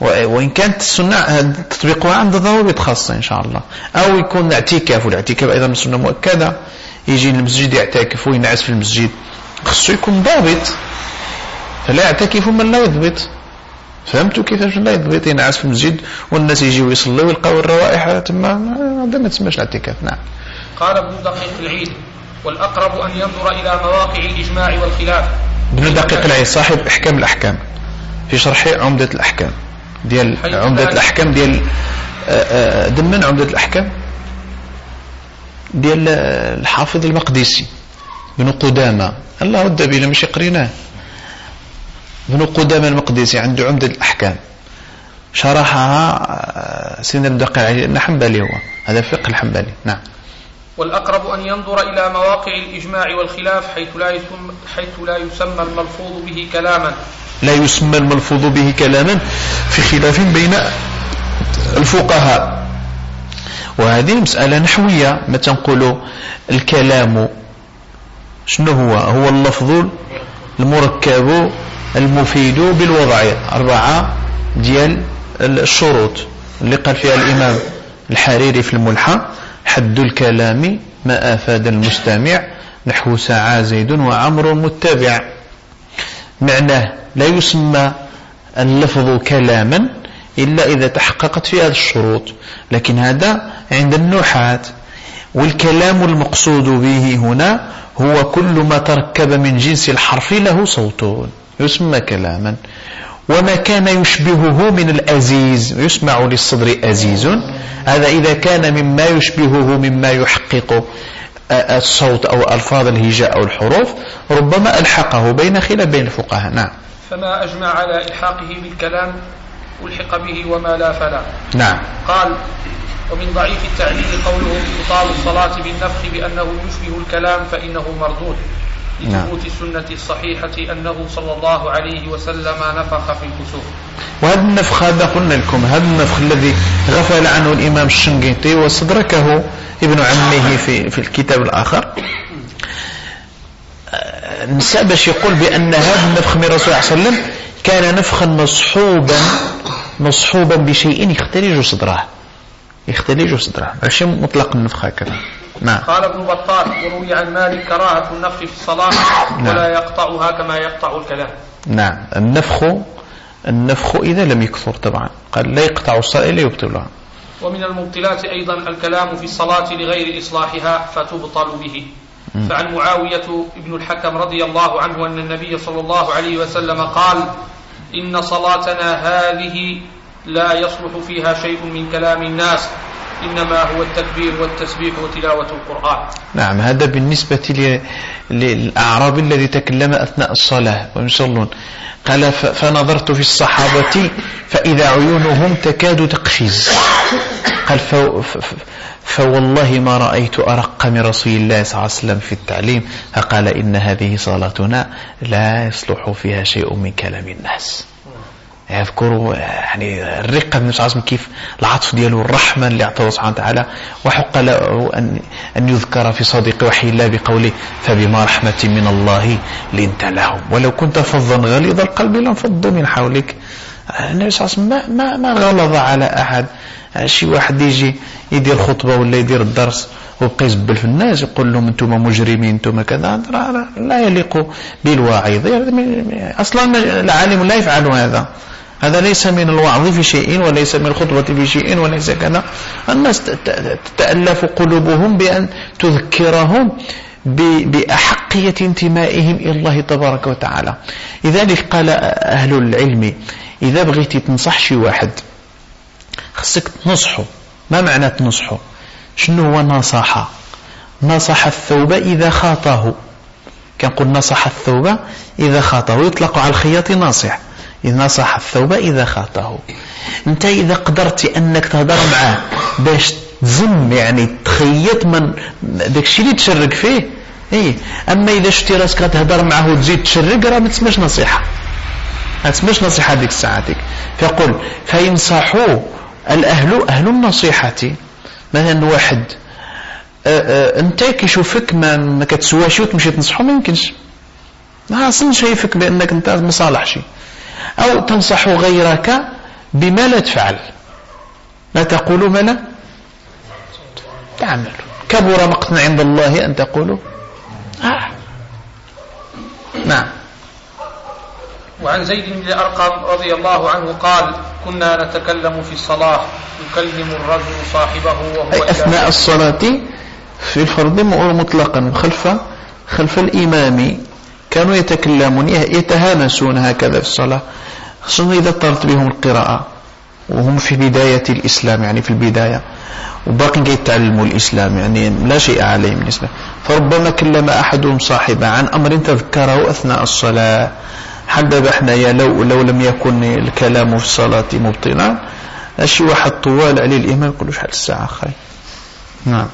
وإن كانت السنة تطبيقها عند ضوابط خاصة إن شاء الله. أو يكون اعتكاف والاعتكاف أيضا سنة مؤكدة. يجي المسجد يعتكف وينعس في المسجد. خصو يكون ضابط. فلا يعتكف من لا يضبط. فهمتوا كيفاش لا يضبط؟ ينعس في المسجد والناس يجيوا يصلوا ويلقاو الروائح. تما هذا ما تسماش الاعتكاف. نعم. قال ابن دقيق العيد. والأقرب أن ينظر إلى مواقع الإجماع والخلاف. ابن دقيق العيد صاحب إحكام الأحكام في شرح عمدة الأحكام ديال عمدة الأحكام ديال آه، آه، دمن عمدة الأحكام؟ ديال الحافظ المقدسي بن قدامة. الله ود بينا مش قريناه. بن قدامة المقدسي عنده عمدة الأحكام. شرحها آه، سيدنا الدقيق العيد حنبلي هو. هذا فقه الحنبلي. نعم. والأقرب أن ينظر إلى مواقع الإجماع والخلاف حيث لا يسمى, حيث لا يسمى الملفوظ به كلاما. لا يسمى الملفوظ به كلاما في خلاف بين الفقهاء. وهذه مسألة نحوية. ما تنقول الكلام شنو هو؟ هو اللفظ المركب المفيد بالوضع. أربعة ديال الشروط اللي قال فيها الإمام الحريري في الملحة. حد الكلام ما أفاد المستمع نحو سعى زيد وعمر متبع. معناه لا يسمى اللفظ كلاما إلا إذا تحققت فيها الشروط لكن هذا عند النحاة. والكلام المقصود به هنا هو كل ما تركب من جنس الحرف له صوت يسمى كلاما. وما كان يشبهه من الأزيز يسمع للصدر أزيز. هذا إذا كان مما يشبهه مما يحقق الصوت أو ألفاظ الهجاء أو الحروف ربما ألحقه بين خلاف بين الفقهاء. نعم. فما أجمع على إلحاقه بالكلام ألحق به وما لا فلا. نعم. قال ومن ضعيف التعليل قوله إبطال الصلاة بالنفخ بأنه يشبه الكلام فإنه مردود. لثبوت نعم. السنة الصحيحة أنه صلى الله عليه وسلم نفخ في الكسوف وهذا النفخ هذا قلنا لكم هذا النفخ الذي غفل عنه الإمام الشنقيطي واستدركه ابن عمه في, في الكتاب الآخر. نساء باش يقول بأن هذا النفخ من الرسول صلى الله عليه وسلم كان نفخا مصحوبا مصحوبا بشيء يختلج صدره. يختلج صدره. ماشي مطلق النفخ هكذا. نعم. قال ابن بطال وروي عن مالك كراهة النفخ في الصلاة نعم. ولا يقطعها كما يقطع الكلام. نعم. النفخ النفخ إذا لم يكثر طبعا. قال لا يقطع الصلاة إلا يبطلها ومن المبطلات أيضا الكلام في الصلاة لغير إصلاحها فتبطل به. فعن معاوية بن الحكم رضي الله عنه أن النبي صلى الله عليه وسلم قال إن صلاتنا هذه لا يصلح فيها شيء من كلام الناس. إنما هو التكبير والتسبيح وتلاوة القرآن. نعم هذا بالنسبة ل- للأعرابي الذي تكلم أثناء الصلاة ويصلون. قال فنظرت في الصحابة فإذا عيونهم تكاد تقفز. قال فوالله ما رأيت أرق من رسول الله صلى الله عليه وسلم في التعليم. فقال إن هذه صلاتنا لا يصلح فيها شيء من كلام الناس. يذكروا يعني الرقة من صلى كيف العطف دياله الرحمة اللي أعطاه سبحانه وتعالى. وحق له أن, أن يذكر في صديق وحي الله بقوله فبما رحمة من الله لنت لهم. ولو كنت فظا غليظ القلب لانفضوا من حولك. النبي صلى الله عليه وسلم ما, ما غلظ على أحد. شي واحد يجي يدير خطبة ولا يدير الدرس ويبقى يزبل في الناس يقول لهم أنتم مجرمين أنتم كذا. لا, لا يليق بالواعظ. أصلا العالم لا يفعل هذا. هذا ليس من الوعظ في شيء وليس من الخطبة في شيء وليس كذا. الناس تتألف قلوبهم بأن تذكرهم بأحقية انتمائهم إلى الله تبارك وتعالى. لذلك قال أهل العلم إذا بغيت تنصح شي واحد خصك تنصحه. ما معنى تنصحه؟ شنو هو نصح نصح الثوب إذا خاطه كنقول نصح الثوب إذا خاطه يطلق على الخياط ناصح. إذا نصح الثوب إذا خاطه. أنت إذا قدرت أنك تهضر معاه باش تزم يعني تخيط من داك الشيء اللي تشرق فيه. إيه. أما إذا شتي راسك تهضر معاه وتزيد تشرق راه ما تسماش نصيحة. ما تسماش نصيحة ديك الساعة فيقول فينصحوا الأهل أهل النصيحة. مثلا واحد أنت كيشوفك ما, كتسواش وتمشي تنصحه ما يمكنش. ما أصلا شايفك بأنك أنت ما صالحش أو تنصح غيرك بما لا تفعل. لا تقول ما لا تعمل. كبر مقتا عند الله أن تقولوا آه. نعم. وعن زيد بن الأرقم رضي الله عنه قال كنا نتكلم في الصلاة يكلم الرجل صاحبه وهو أي أثناء الصلاة في الفرض مطلقا خلف خلف الإمام. كانوا يتكلمون يتهامسون هكذا في الصلاة خصوصا إذا اضطرت بهم القراءة وهم في بداية الإسلام يعني في البداية وباقي يتعلموا الإسلام يعني لا شيء عليهم بالنسبة. فربما كلم أحدهم صاحبه عن أمر تذكره أثناء الصلاة حدد حنايا لو لو لم يكن الكلام في الصلاة مبطلا شي واحد طوال عليه الإمام يقول شحال الساعة أخرى نعم.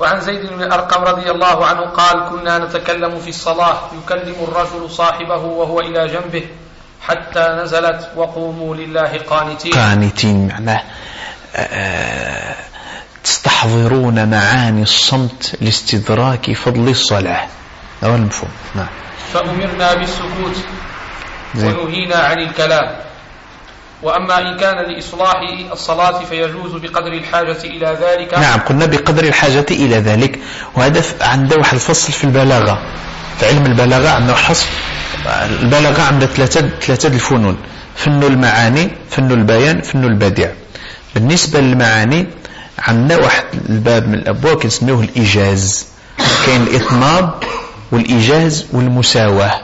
وعن زيد بن الأرقم رضي الله عنه قال كنا نتكلم في الصلاة يكلم الرجل صاحبه وهو إلى جنبه حتى نزلت وقوموا لله قانتين. قانتين معناه تستحضرون معاني الصمت لاستدراك فضل الصلاة. هذا المفهوم. نعم. فأمرنا بالسكوت ونهينا عن الكلام. وأما إن كان لإصلاح الصلاة فيجوز بقدر الحاجة إلى ذلك. نعم قلنا بقدر الحاجة إلى ذلك. وهذا عنده واحد الفصل في البلاغة في علم البلاغة عنده حصر. البلاغة عندها ثلاثة ثلاثة الفنون فن المعاني فن البيان فن البديع. بالنسبة للمعاني عندنا واحد الباب من الأبواب كنسميوه الإيجاز. كاين الإطناب والإيجاز والمساواة.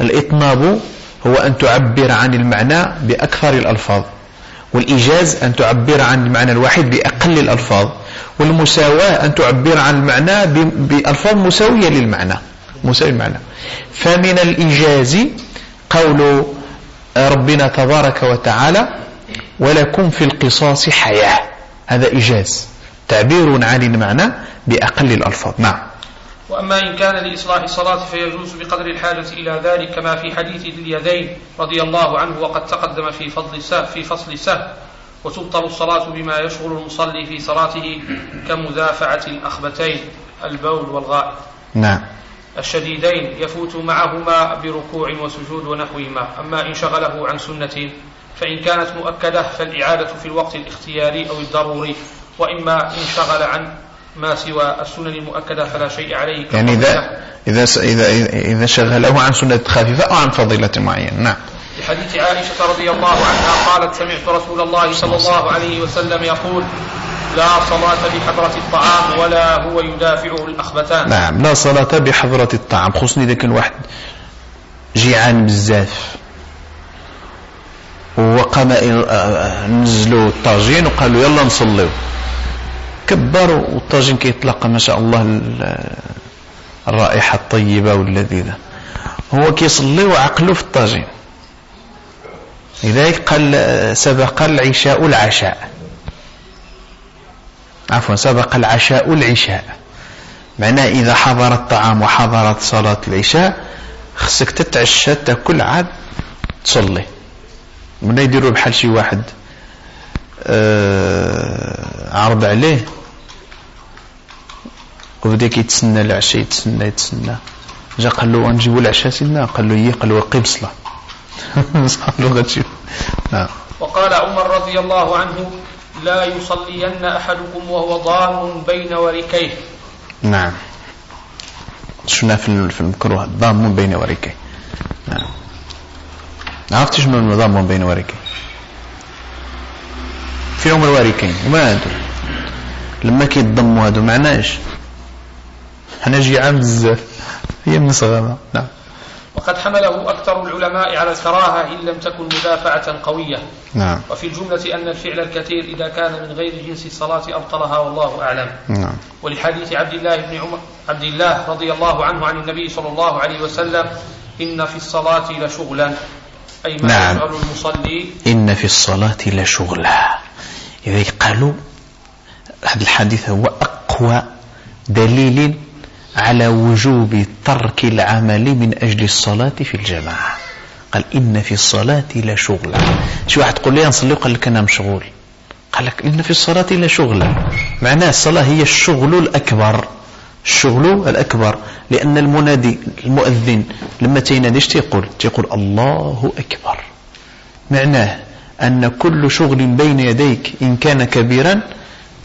الإطناب هو أن تعبر عن المعنى بأكثر الألفاظ والإيجاز أن تعبر عن المعنى الواحد بأقل الألفاظ والمساواة أن تعبر عن المعنى بألفاظ مساوية للمعنى مساوي المعنى فمن الإيجاز قول ربنا تبارك وتعالى ولكم في القصاص حياة. هذا إيجاز تعبير عن المعنى بأقل الألفاظ. نعم. وأما إن كان لإصلاح الصلاة فيجوز بقدر الحاجة إلى ذلك كما في حديث ذي اليدين رضي الله عنه وقد تقدم في فضل السه في فصل السهو وتبطل الصلاة بما يشغل المصلي في صلاته كمدافعة الأخبتين البول والغائط نعم. الشديدين يفوت معهما بركوع وسجود ونحوهما. أما إن شغله عن سنة فإن كانت مؤكدة فالإعادة في الوقت الاختياري أو الضروري. وإما إن شغل عن ما سوى السنن المؤكدة فلا شيء عليه يعني إذا إذا إذا إذا شغله عن سنة خفيفة أو عن فضيلة معينة. نعم. لحديث عائشة رضي الله عنها قالت سمعت رسول الله صلى الله عليه وسلم يقول لا صلاة بحضرة الطعام ولا هو يدافعه الأخبثان. نعم. لا صلاة بحضرة الطعام. خصني إذا كان واحد جيعان بزاف. وقام نزلوا الطاجين وقالوا يلا نصليو. كبروا والطاجين كيطلق ما شاء الله الرائحة الطيبة واللذيذة. هو كيصلي وعقله في الطاجين لذلك قال سبق العشاء العشاء. عفوا سبق العشاء العشاء. معناه إذا حضر الطعام وحضرت صلاة العشاء خصك تتعشى تأكل عاد تصلي. من يديروا بحال شي واحد. آه عرض عليه. وبدا كيتسنى العشاء يتسنى يتسنى. جا قال له نجيبوا العشاء سيدنا؟ قال له يي قال له قيم صلاة. (laughs) نعم وقال عمر رضي الله عنه لا يصلين أحدكم وهو ضام بين وركيه. نعم. شفنا في المكروه ضام بين وركيه. نعم. عرفت شنو النظام بين وركين فيهم الوركين وما هادو لما كيتضموا هادو معناش حنا جيعان بزاف. هي من صغرنا نعم. وقد حمله أكثر العلماء على الكراهة إن لم تكن مدافعة قوية. نعم. وفي الجملة أن الفعل الكثير إذا كان من غير جنس الصلاة أبطلها والله أعلم. نعم. ولحديث عبد الله بن عمر عبد الله رضي الله عنه عن النبي صلى الله عليه وسلم إن في الصلاة لشغلا. أي ما نعم. يشغل المصلي؟ إن في الصلاة لشغلا. لذلك قالوا هذا الحديث هو أقوى دليل على وجوب ترك العمل من أجل الصلاة في الجماعة. قال إن في الصلاة لشغلا شي واحد تقول لي نصلي قال لك أنا مشغول. قال لك إن في الصلاة لشغلا معناه الصلاة هي الشغل الأكبر. الشغل الأكبر. لأن المنادي المؤذن لما تينادي إيش تيقول؟ تيقول الله أكبر. معناه أن كل شغل بين يديك إن كان كبيرا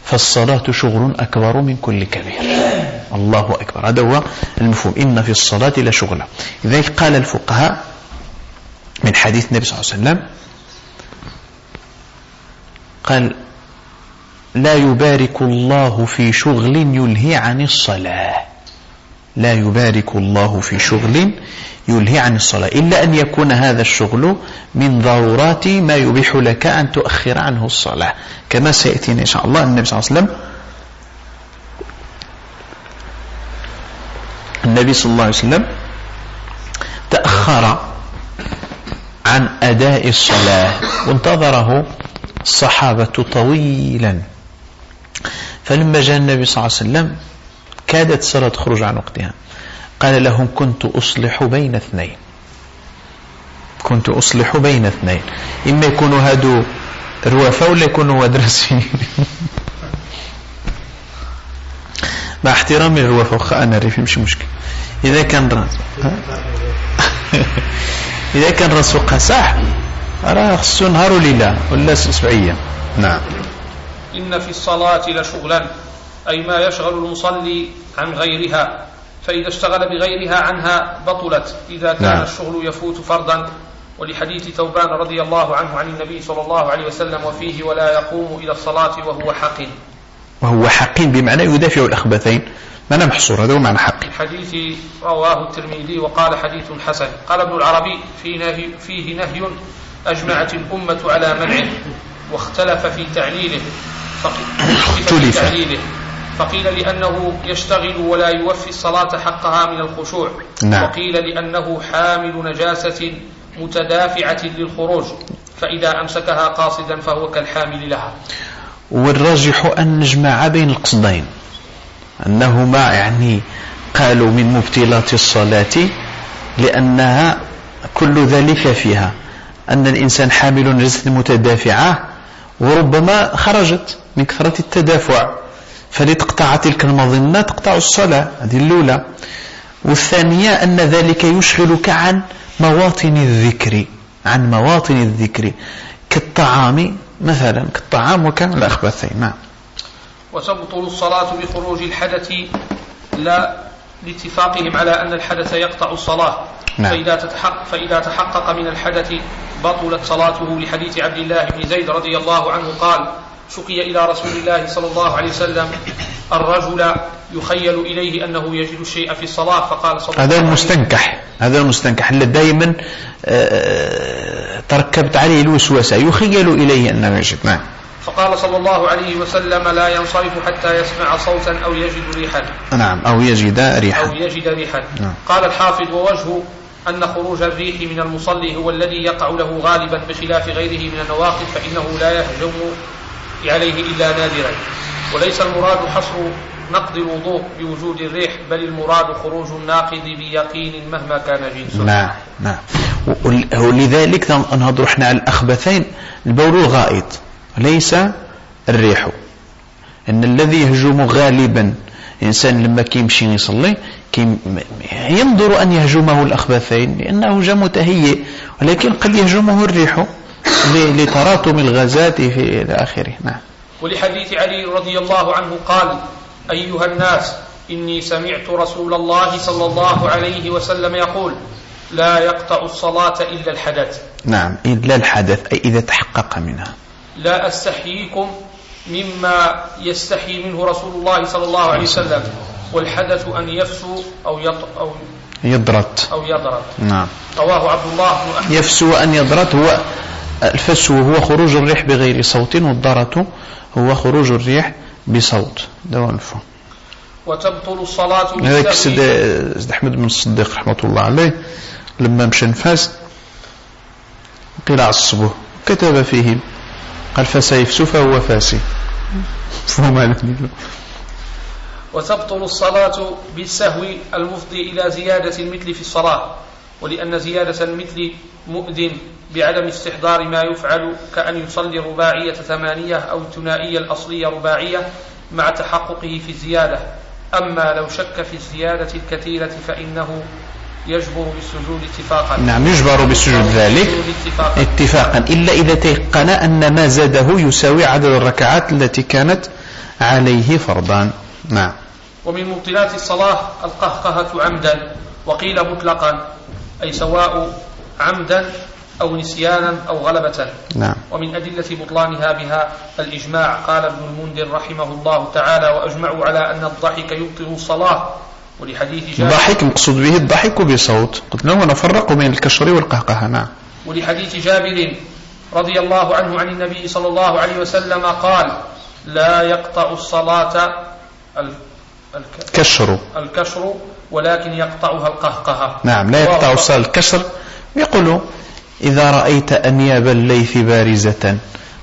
فالصلاة شغل أكبر من كل كبير. الله أكبر. هذا هو المفهوم. إن في الصلاة لشغلا لذلك قال الفقهاء من حديث النبي صلى الله عليه وسلم قال لا يبارك الله في شغل يلهي عن الصلاة. لا يبارك الله في شغل يلهي عن الصلاة. إلا أن يكون هذا الشغل من ضرورات ما يبيح لك أن تؤخر عنه الصلاة. كما سيأتينا إن شاء الله. النبي صلى الله عليه وسلم النبي صلى الله عليه وسلم تأخر عن أداء الصلاة. وانتظره الصحابة طويلا. فلما جاء النبي صلى الله عليه وسلم كادت الصلاة تخرج عن وقتها. قال لهم كنت أصلح بين اثنين. كنت أصلح بين اثنين. إما يكونوا هادو روافة ولا يكونوا مدرسين. (laughs) مع احترامي الروافة وخا أنا ريفي مش مشكل. إذا كان راس (laughs) إذا كان راسو قساح راه خصو نهار وليلة ولا سبعية نعم. إن في الصلاة لشغلا أي ما يشغل المصلي عن غيرها فإذا اشتغل بغيرها عنها بطلت. إذا كان نعم. الشغل يفوت فرضا. ولحديث ثوبان رضي الله عنه عن النبي صلى الله عليه وسلم وفيه ولا يقوم إلى الصلاة وهو حق. وهو حقين بمعنى يدافع الأخبثين. معنى محصور هذا هو معنى حق. الحديث رواه الترمذي وقال حديث حسن. قال ابن العربي في نهي فيه نهي أجمعت الأمة على منعه واختلف في تعليله فقيل في اختلف. تعليله. فقيل لأنه يشتغل ولا يوفي الصلاة حقها من الخشوع. نعم. وقيل لأنه حامل نجاسة متدافعة للخروج فإذا أمسكها قاصدا فهو كالحامل لها. والراجح أن نجمع بين القصدين أنهما يعني قالوا من مبتلات الصلاة لأنها كل ذلك فيها. أن الإنسان حامل نجسة متدافعة وربما خرجت من كثرة التدافع. فلتقطع تلك المظنة تقطع الصلاة هذه الأولى. والثانية أن ذلك يشغلك عن مواطن الذكر عن مواطن الذكر. كالطعام مثلا كالطعام وكان الأخبثين نعم. وتبطل الصلاة بخروج الحدث لا لاتفاقهم على أن الحدث يقطع الصلاة. نعم. فإذا, تتحقق فإذا تحقق من الحدث بطلت صلاته لحديث عبد الله بن زيد رضي الله عنه قال شكي إلى رسول الله صلى الله عليه وسلم الرجل يخيل إليه أنه يجد الشيء في الصلاة فقال صلى الله هذا عليه وسلم المستنكح هذا المستنكح اللي دائما آه، تركبت عليه الوسوسة يخيل إليه أنه يجد نعم. فقال صلى الله عليه وسلم لا ينصرف حتى يسمع صوتا أو يجد ريحا. نعم أو يجد ريحا. أو يجد ريحا. نعم. قال الحافظ ووجه أن خروج الريح من المصلي هو الذي يقع له غالبا بخلاف غيره من النواقض فإنه لا يهجم عليه إلا نادرا. وليس المراد حصر نقض الوضوء بوجود الريح بل المراد خروج الناقض بيقين مهما كان جنسه. نعم نعم ول- ولذلك نهضر إحنا على الأخبثين. البول الغائط ليس الريح. أن الذي يهجم غالبا الإنسان لما كيمشي يصلي كيم ينظر أن يهجمه الأخبثين لأنه جا متهيئ ولكن قد يهجمه الريح. لتراكم الغازات في إلى آخره. نعم. ولحديث علي رضي الله عنه قال أيها الناس إني سمعت رسول الله صلى الله عليه وسلم يقول لا يقطع الصلاة إلا الحدث. نعم إلا الحدث أي إذا تحقق منها. لا أستحييكم مما يستحي منه رسول الله صلى الله عليه وسلم والحدث أن يفسو أو يط أو يضرت أو يضرب نعم. رواه عبد الله بن أحمد. يفسو أن يضرت هو الفسو هو خروج الريح بغير صوت والضرة هو خروج الريح بصوت. ده الفهم وتبطل الصلاة هذاك بالسهو سيد سيد أحمد بن الصديق رحمة الله عليه لما مشى نفاس قيل عصبه كتب فيه قال فسيفسو فهو فاسي. الذي وتبطل الصلاة بالسهو المفضي إلى زيادة المثل في الصلاة. ولأن زيادة المثل مؤذن بعدم استحضار ما يفعل كأن يصلي الرباعية ثمانية أو الثنائية الأصلية رباعية مع تحققه في الزيادة. أما لو شك في الزيادة الكثيرة فإنه يجبر بالسجود اتفاقا. نعم يجبر بسجود ذلك بالسجود اتفاقا. اتفاقا. إلا إذا تيقن أن ما زاده يساوي عدد الركعات التي كانت عليه فرضا. نعم. ومن مبطلات الصلاة القهقهة عمدا وقيل مطلقا. أي سواء عمدا أو نسيانا أو غلبة. نعم. ومن أدلة بطلانها بها الإجماع قال ابن المنذر رحمه الله تعالى وأجمعوا على أن الضحك يبطل الصلاة. ولحديث جابر الضحك مقصود به الضحك بصوت قلنا ونفرق بين الكشر والقهقه نعم ولحديث جابر رضي الله عنه عن النبي صلى الله عليه وسلم قال لا يقطع الصلاة ال- الك- كشر الكشر ولكن يقطعها القهقهة. نعم لا يقطع الصلاة الكسر. يقول إذا رأيت أنياب الليث بارزة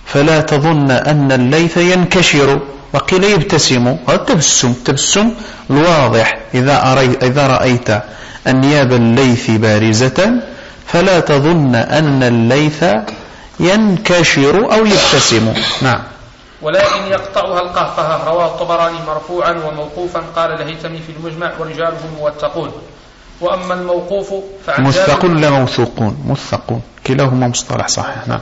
فلا تظن أن الليث ينكشر. وقيل يبتسم. هذا التبسم التبسم الواضح إذا, إذا رأيت أنياب الليث بارزة فلا تظن أن الليث ينكشر أو يبتسم. نعم. ولكن يقطعها القهقهة. رواه الطبراني مرفوعا وموقوفا قال الهيثمي في المجمع ورجاله موثقون. وأما الموقوف فعن جابر لا موثوقون. مثقون كلاهما مصطلح صحيح. نعم.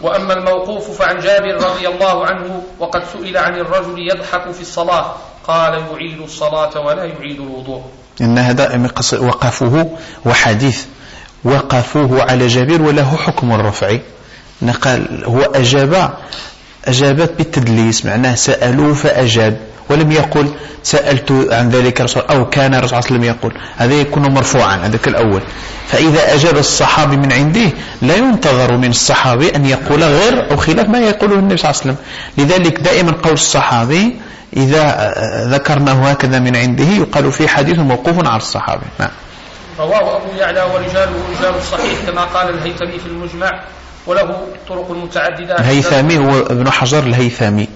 وأما الموقوف فعن جابر رضي الله عنه وقد سئل عن الرجل يضحك في الصلاة. قال يعيد الصلاة ولا يعيد الوضوء. إن هذا وقفه وحديث. وقفوه على جابر وله حكم الرفع. قال هو أجاب أجابت بالتدليس معناه سألوه فأجاب ولم يقل سألت عن ذلك الرسول أو كان الرسول صلى الله عليه وسلم يقول. هذا يكون مرفوعا هذاك الأول. فإذا أجاب الصحابي من عنده لا ينتظر من الصحابي أن يقول غير أو خلاف ما يقوله النبي صلى الله عليه وسلم. لذلك دائما قول الصحابي إذا ذكرناه هكذا من عنده يقال في حديث موقوف على الصحابي. نعم. رواه أبو يعلى ورجاله رجال الصحيح كما قال الهيثمي في المجمع. وله طرق متعددة. الهيثمي هو ابن حجر الهيثمي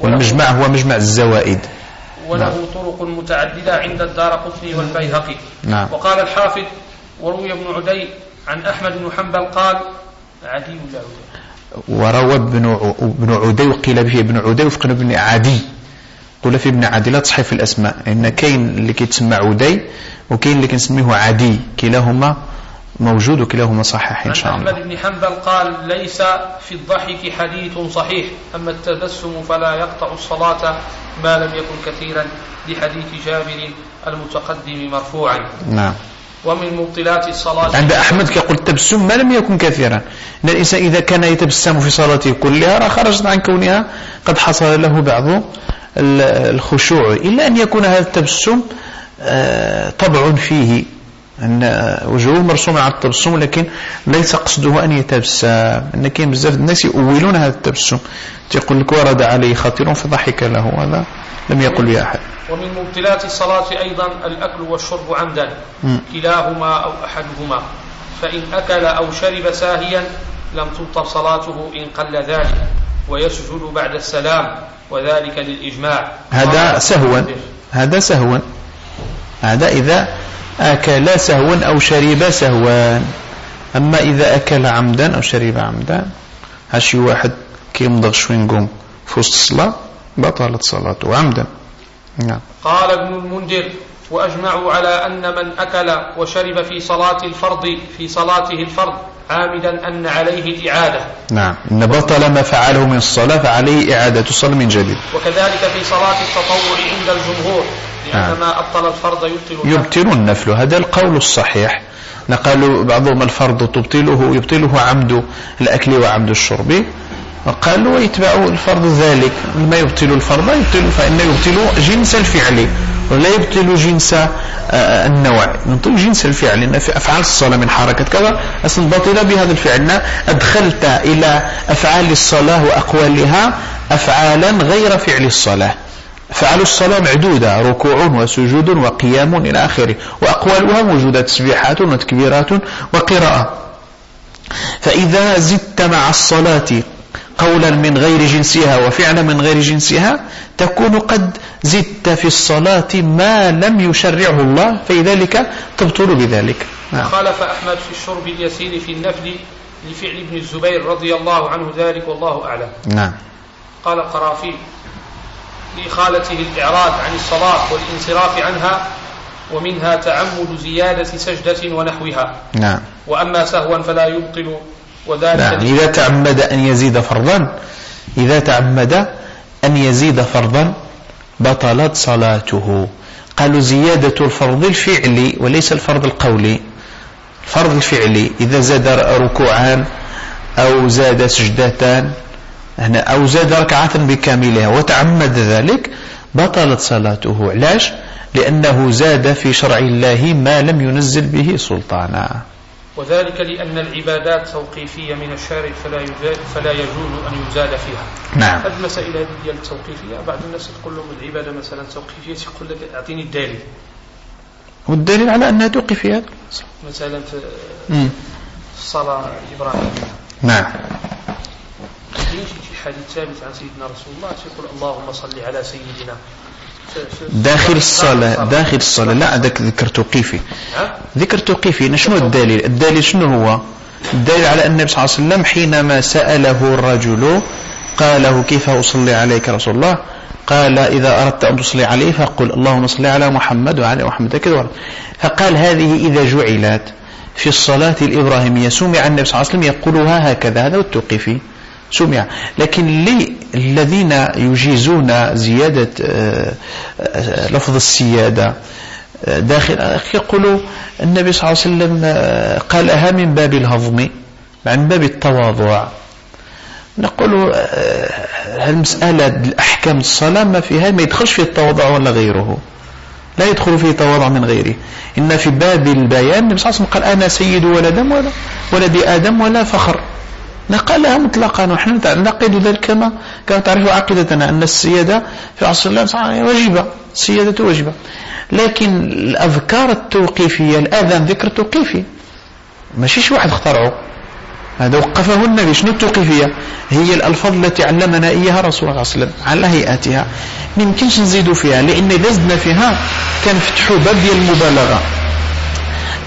والمجمع هو مجمع الزوائد. وله طرق متعددة عند الدار قطني والبيهقي. نعم. وقال الحافظ وروي ابن عدي عن أحمد بن حنبل قال عدي ولا وروى ابن ابن عدي وقيل فيه ابن عدي وفقنا ابن عدي. قول في ابن عدي لا تصحيح في الأسماء إن كاين اللي كيتسمى عدي وكاين اللي كنسميه عدي كلاهما موجود وكلاهما صحيح إن عن شاء أحمد الله بن حنبل قال ليس في الضحك حديث صحيح أما التبسم فلا يقطع الصلاة ما لم يكن كثيرا لحديث جابر المتقدم مرفوعا. نعم. ومن مبطلات الصلاة عند أحمد كيقول التبسم ما لم يكن كثيرا. إن الإنسان إذا كان يتبسم في صلاته كلها راه خرجت عن كونها قد حصل له بعض ال- الخشوع. إلا أن يكون هذا التبسم آه، طبع فيه. أن وجهه مرسوم على التبسم لكن ليس قصده أن يتبسم. أن كاين بزاف الناس يؤولون هذا التبسم. تيقول لك ورد عليه خطير فضحك له هذا لم يقل به أحد. ومن مبتلات الصلاة أيضا الأكل والشرب عمدا. كلاهما أو أحدهما. فإن أكل أو شرب ساهيا لم تبطل صلاته إن قل ذلك ويسجد بعد السلام وذلك للإجماع. هذا سهوا. هذا سهوا. هذا إذا أكل سهوا أو شرب سهوا. أما إذا أكل عمدا أو شرب عمدا هاشي واحد كيمضغ شوي نقوم في وسط الصلاة؟ بطلت صلاته عمدا. نعم. قال ابن المنذر وأجمعوا على أن من أكل وشرب في صلاة الفرض في صلاته الفرض. عامدا أن عليه الإعادة نعم. إن بطل ما فعله من الصلاة فعليه إعادة الصلاة من جديد. وكذلك في صلاة التطوع عند الجمهور لأن نعم. ما أبطل الفرض يبطل النفل. يبطل النفل. هذا القول الصحيح. نقالوا بعضهم الفرض تبطله يبطله عمد الأكل وعمد الشرب. وقالوا ويتبع الفرض ذلك. ما يبطل الفرض يبطل فإنه يبطل جنس الفعل. ولا يبطل جنس آه، النوع. يبطل جنس الفعل. لأن في أفعال الصلاة من حركة كذا أصلا باطلة بهذا الفعل. أدخلت إلى أفعال الصلاة وأقوالها أفعالا غير فعل الصلاة. أفعال الصلاة معدودة ركوع وسجود وقيام إلى آخره. وأقوالها موجودة تسبيحات وتكبيرات وقراءة. فإذا زدت مع الصلاة قولا من غير جنسها وفعلا من غير جنسها تكون قد زدت في الصلاة ما لم يشرعه الله فلذلك تبطل بذلك. نعم. خالف أحمد في الشرب اليسير في النفل لفعل ابن الزبير رضي الله عنه ذلك والله أعلم. نعم. قال القرافي لإخالته الإعراض عن الصلاة والانصراف عنها ومنها تعمد زيادة سجدة ونحوها. نعم. وأما سهوا فلا يبطل وذلك نعم إذا تعمد أن يزيد فرضا إذا تعمد أن يزيد فرضا بطلت صلاته. قالوا زيادة الفرض الفعلي وليس الفرض القولي الفرض الفعلي إذا زاد ركوعان أو زاد سجدتان هنا أو زاد ركعة بكاملها وتعمد ذلك بطلت صلاته. علاش؟ لأنه زاد في شرع الله ما لم ينزل به سلطانا. وذلك لأن العبادات توقيفية من الشارع فلا فلا يجوز أن يزاد فيها. نعم. هذه المسائل هذه ديال التوقيفية بعض الناس تقول لهم العبادة مثلا توقيفية يقول لك أعطيني الدليل. والدليل على أنها توقف في هذا مثلا في. الصلاة الإبراهيمية نعم. في حديث ثابت عن سيدنا رسول الله؟ يقول اللهم صل على سيدنا داخل الصلاة داخل الصلاة. لا ذاك ذكر توقيفي؟ ذكر توقيفي. شنو الدليل؟ الدليل شنو هو؟ الدليل على أن النبي صلى الله عليه وسلم حينما سأله الرجل قال له كيف أصلي عليك رسول الله؟ قال إذا أردت أن تصلي عليه فقل اللهم صل على محمد وعلى محمد. كذا. فقال هذه إذا جعلت في الصلاة الإبراهيمية. سمع النبي صلى الله عليه وسلم يقولها هكذا. هذا التوقيفي. سمع. لكن لي الذين يجيزون زيادة آه، آه، لفظ السيادة آه، داخل يقولوا النبي صلى الله عليه وسلم قالها من باب الهضم؟ عن باب التواضع. نقول المسألة الأحكام الصلاة ما فيها؟ ما يدخلش فيه التواضع ولا غيره. لا يدخل فيه تواضع من غيره. إن في باب البيان النبي صلى الله عليه وسلم قال أنا سيد ولد ولا ولد آدم ولا فخر. نقلها مطلقا. ونحن نعتقد ذلك كما كما تعرف عقيدتنا أن السيادة في عصر الله واجبة. السيادة واجبة. لكن الأذكار التوقيفية الأذان ذكر توقيفي. ماشي شي واحد اخترعه. هذا وقفه النبي. شنو التوقيفية؟ هي الألفاظ التي علمنا إياها رسول الله صلى الله عليه وسلم على هيئاتها. ما يمكنش نزيدوا فيها لأن إذا زدنا فيها كنفتحوا باب ديال المبالغة.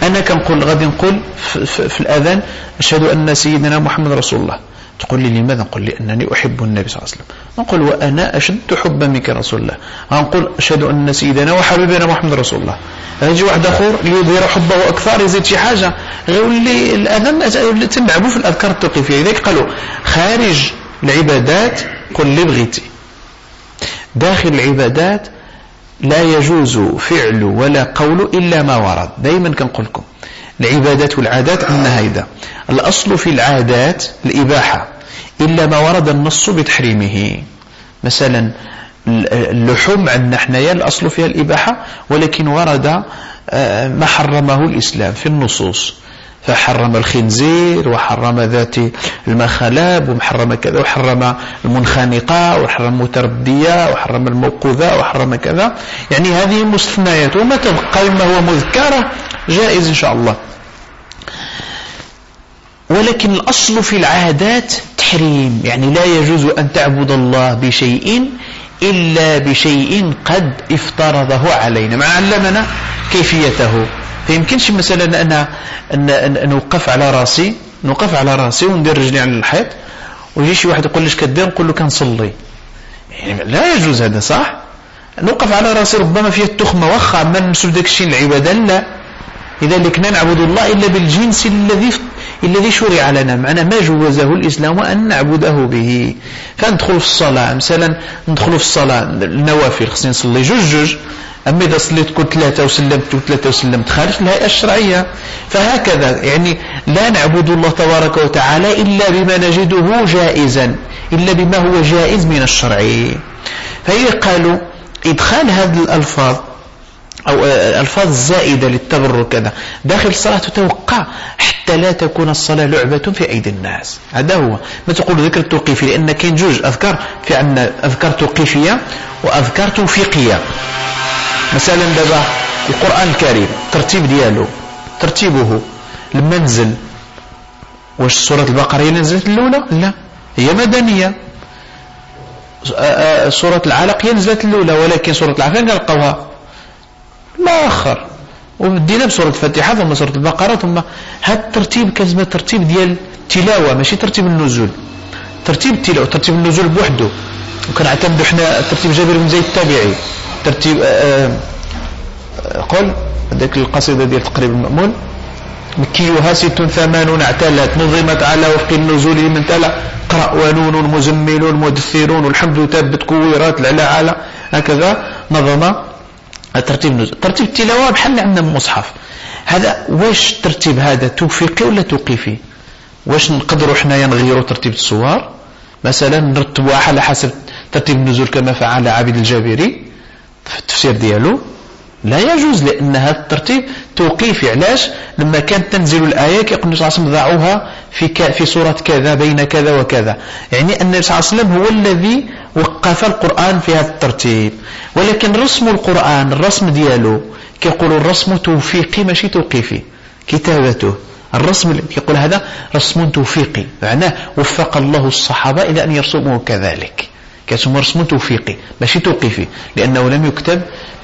أنا كنقول غادي نقول في, في, الأذان أشهد أن سيدنا محمد رسول الله. تقول لي لماذا؟ نقول لأنني أحب النبي صلى الله عليه وسلم. نقول وأنا أشد حبا منك رسول الله. غنقول أشهد أن سيدنا وحبيبنا محمد رسول الله. يجي واحد آخر ليظهر حبه أكثر يزيد شي حاجة. غير اللي الأذان تنلعبوا في الأذكار التوقيفية لذلك قالوا خارج العبادات قل اللي بغيتي. داخل العبادات لا يجوز فعل ولا قول إلا ما ورد. دايما كنقول لكم العبادات والعادات عندنا هيدا الأصل في العادات الإباحة. إلا ما ورد النص بتحريمه. مثلا اللحوم عندنا حنايا الأصل فيها الإباحة ولكن ورد آه، ما حرمه الإسلام في النصوص. فحرم الخنزير وحرم ذات المخالب وحرم كذا وحرم المنخنقة وحرم المتردية وحرم الموقوذة وحرم كذا. يعني هذه مستثنيات. وما تبقى مما هو مذكرة جائز إن شاء الله. ولكن الأصل في العادات تحريم. يعني لا يجوز أن تعبد الله بشيء إلا بشيء قد افترضه علينا. ما علمنا كيفيته. فيمكنش مثلا أنا أن نوقف على راسي نوقف على راسي وندير رجلي على الحيط. ويجي شي واحد يقول لي اش كدير؟ نقول له كنصلي. يعني لا يجوز هذا صح؟ نوقف على راسي ربما فيه التخمة واخا ما نسب داك الشيء العباده لا. لذلك لا نعبد الله إلا بالجنس الذي الذي شرع لنا. معنا ما جوزه الإسلام أن نعبده به. فندخل في الصلاة مثلا ندخل في الصلاة النوافل خصني نصلي جوج جوج. أما إذا صليت كل ثلاثة وسلمت وثلاثة وسلمت خارج الهيئة الشرعية. فهكذا يعني لا نعبد الله تبارك وتعالى إلا بما نجده جائزا إلا بما هو جائز من الشرع. فهي قالوا إدخال هذه الألفاظ أو ألفاظ زائدة للتبرك كذا داخل الصلاة تتوقع حتى لا تكون الصلاة لعبة في أيدي الناس. هذا هو. ما تقول ذكر التوقيفي لأن كاين جوج. أذكار في عندنا أذكار توقيفية وأذكار توفيقية. مثلا دابا القرآن الكريم ترتيب ديالو ترتيبه لما نزل واش سورة البقرة هي نزلت الأولى؟ لا هي مدنية. سورة العلق هي نزلت الأولى ولكن سورة العلق فين كنلقاوها لا آخر وبدينا بسورة الفاتحة ثم سورة البقرة ثم هذا الترتيب كان ترتيب ديال التلاوة ماشي ترتيب النزول. ترتيب التلاوة ترتيب النزول بوحده وكنعتمدوا حنا ترتيب جابر بن زيد التابعي. ترتيب آه، آه، قل ذاك القصيدة ديال تقريب المأمون مكيها ست ثمانون اعتلت نظمت على وفق النزول لمن تلا. قرأ ونون مزملون مدثرون والحمد تبت كويرات العلا على. هكذا نظم ترتيب النزول ترتيب التلاوة بحال عندنا المصحف هذا واش الترتيب هذا؟ توفيقي ولا توقيفي؟ واش نقدروا حنايا نغيروا ترتيب الصور؟ مثلا نرتبوها على حسب ترتيب النزول كما فعل عابد الجابري. في التفسير ديالو لا يجوز لأن هذا الترتيب توقيفي. علاش؟ لما كانت تنزل الآية كيقول النبي صلى الله عليه وسلم ضعوها في في سورة كذا بين كذا وكذا. يعني النبي صلى الله عليه وسلم هو الذي وقف القرآن في هذا الترتيب. ولكن رسم القرآن الرسم ديالو كيقولوا الرسم توفيقي ماشي توقيفي كتابته. الرسم يقول هذا رسم توفيقي معناه وفق الله الصحابة إلى أن يرسموه كذلك. كاسم رسم توفيقي. ماشي توقيفي. لأنه لم يكتب